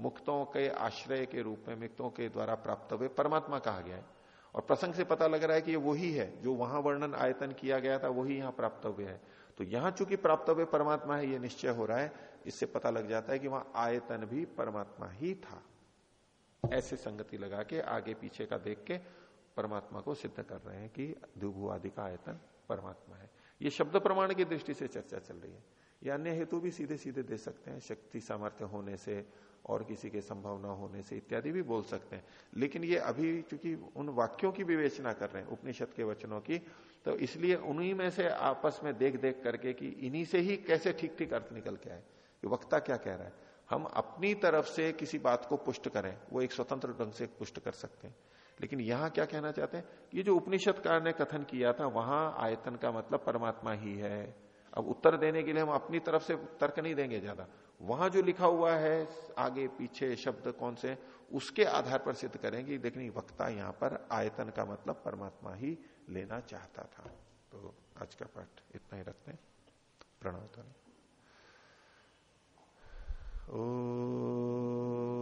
मुक्तों के आश्रय के रूप में, मुक्तों के द्वारा प्राप्त हुए परमात्मा कहा गया है। और प्रसंग से पता लग रहा है कि ये वही है, जो वहाँ वर्णन आयतन किया गया था, वही यहाँ प्राप्त हुए है। तो यहाँ चूँकि प्राप्त हुए परमात्मा है, ये निश्चय हो रहा है, इससे पता लग जाता है कि वहाँ आयतन भी परमात्मा ही था। ऐसे संगति लगा के, आगे पीछे का देख के, परमात्मा को सिद्ध कर रहे हैं कि दुभु आदि का आयतन परमात्मा है। ये शब्द प्रमाण की दृष्टि से चर्चा चल रही है। ये अन्य हेतु भी सीधे सीधे दे सकते हैं, शक्ति, सामर्थ्य होने से और किसी के संभावना होने से इत्यादि भी बोल सकते हैं। लेकिन ये अभी चूँकि उन वाक्यों की विवेचना कर रहे हैं, उपनिषद के वचनों की तो इसलिए उन्हीं में से आपस में देख देख करके कि इन्हीं से ही कैसे ठीक ठीक अर्थ निकल के आए। कि वक्ता क्या कह रहा है? हम अपनी तरफ़ से किसी बात को पुष्ट करें, वो एक स्वतंत्र ढंग से पुष्ट कर सकते हैं। लेकिन यहाँ क्या कहना चाहते हैं? ये जो उपनिषदकार ने कथन किया था, वहाँ आयतन का मतलब परमात्मा ही है। अब उत्तर देने के लिए हम अपनी तरफ़ से तर्क नहीं देंगे ज़्यादा। वहाँ जो लिखा हुआ है, आगे पीछे शब्द कौन से, उसके आधार पर सिद्ध करेंगे। देखनी वक्ता यहाँ पर आयतन का मतलब परमात्मा ही लेना चाहता था। तो आज का पाठ इतना ही रखते हैं। प्रणव ओ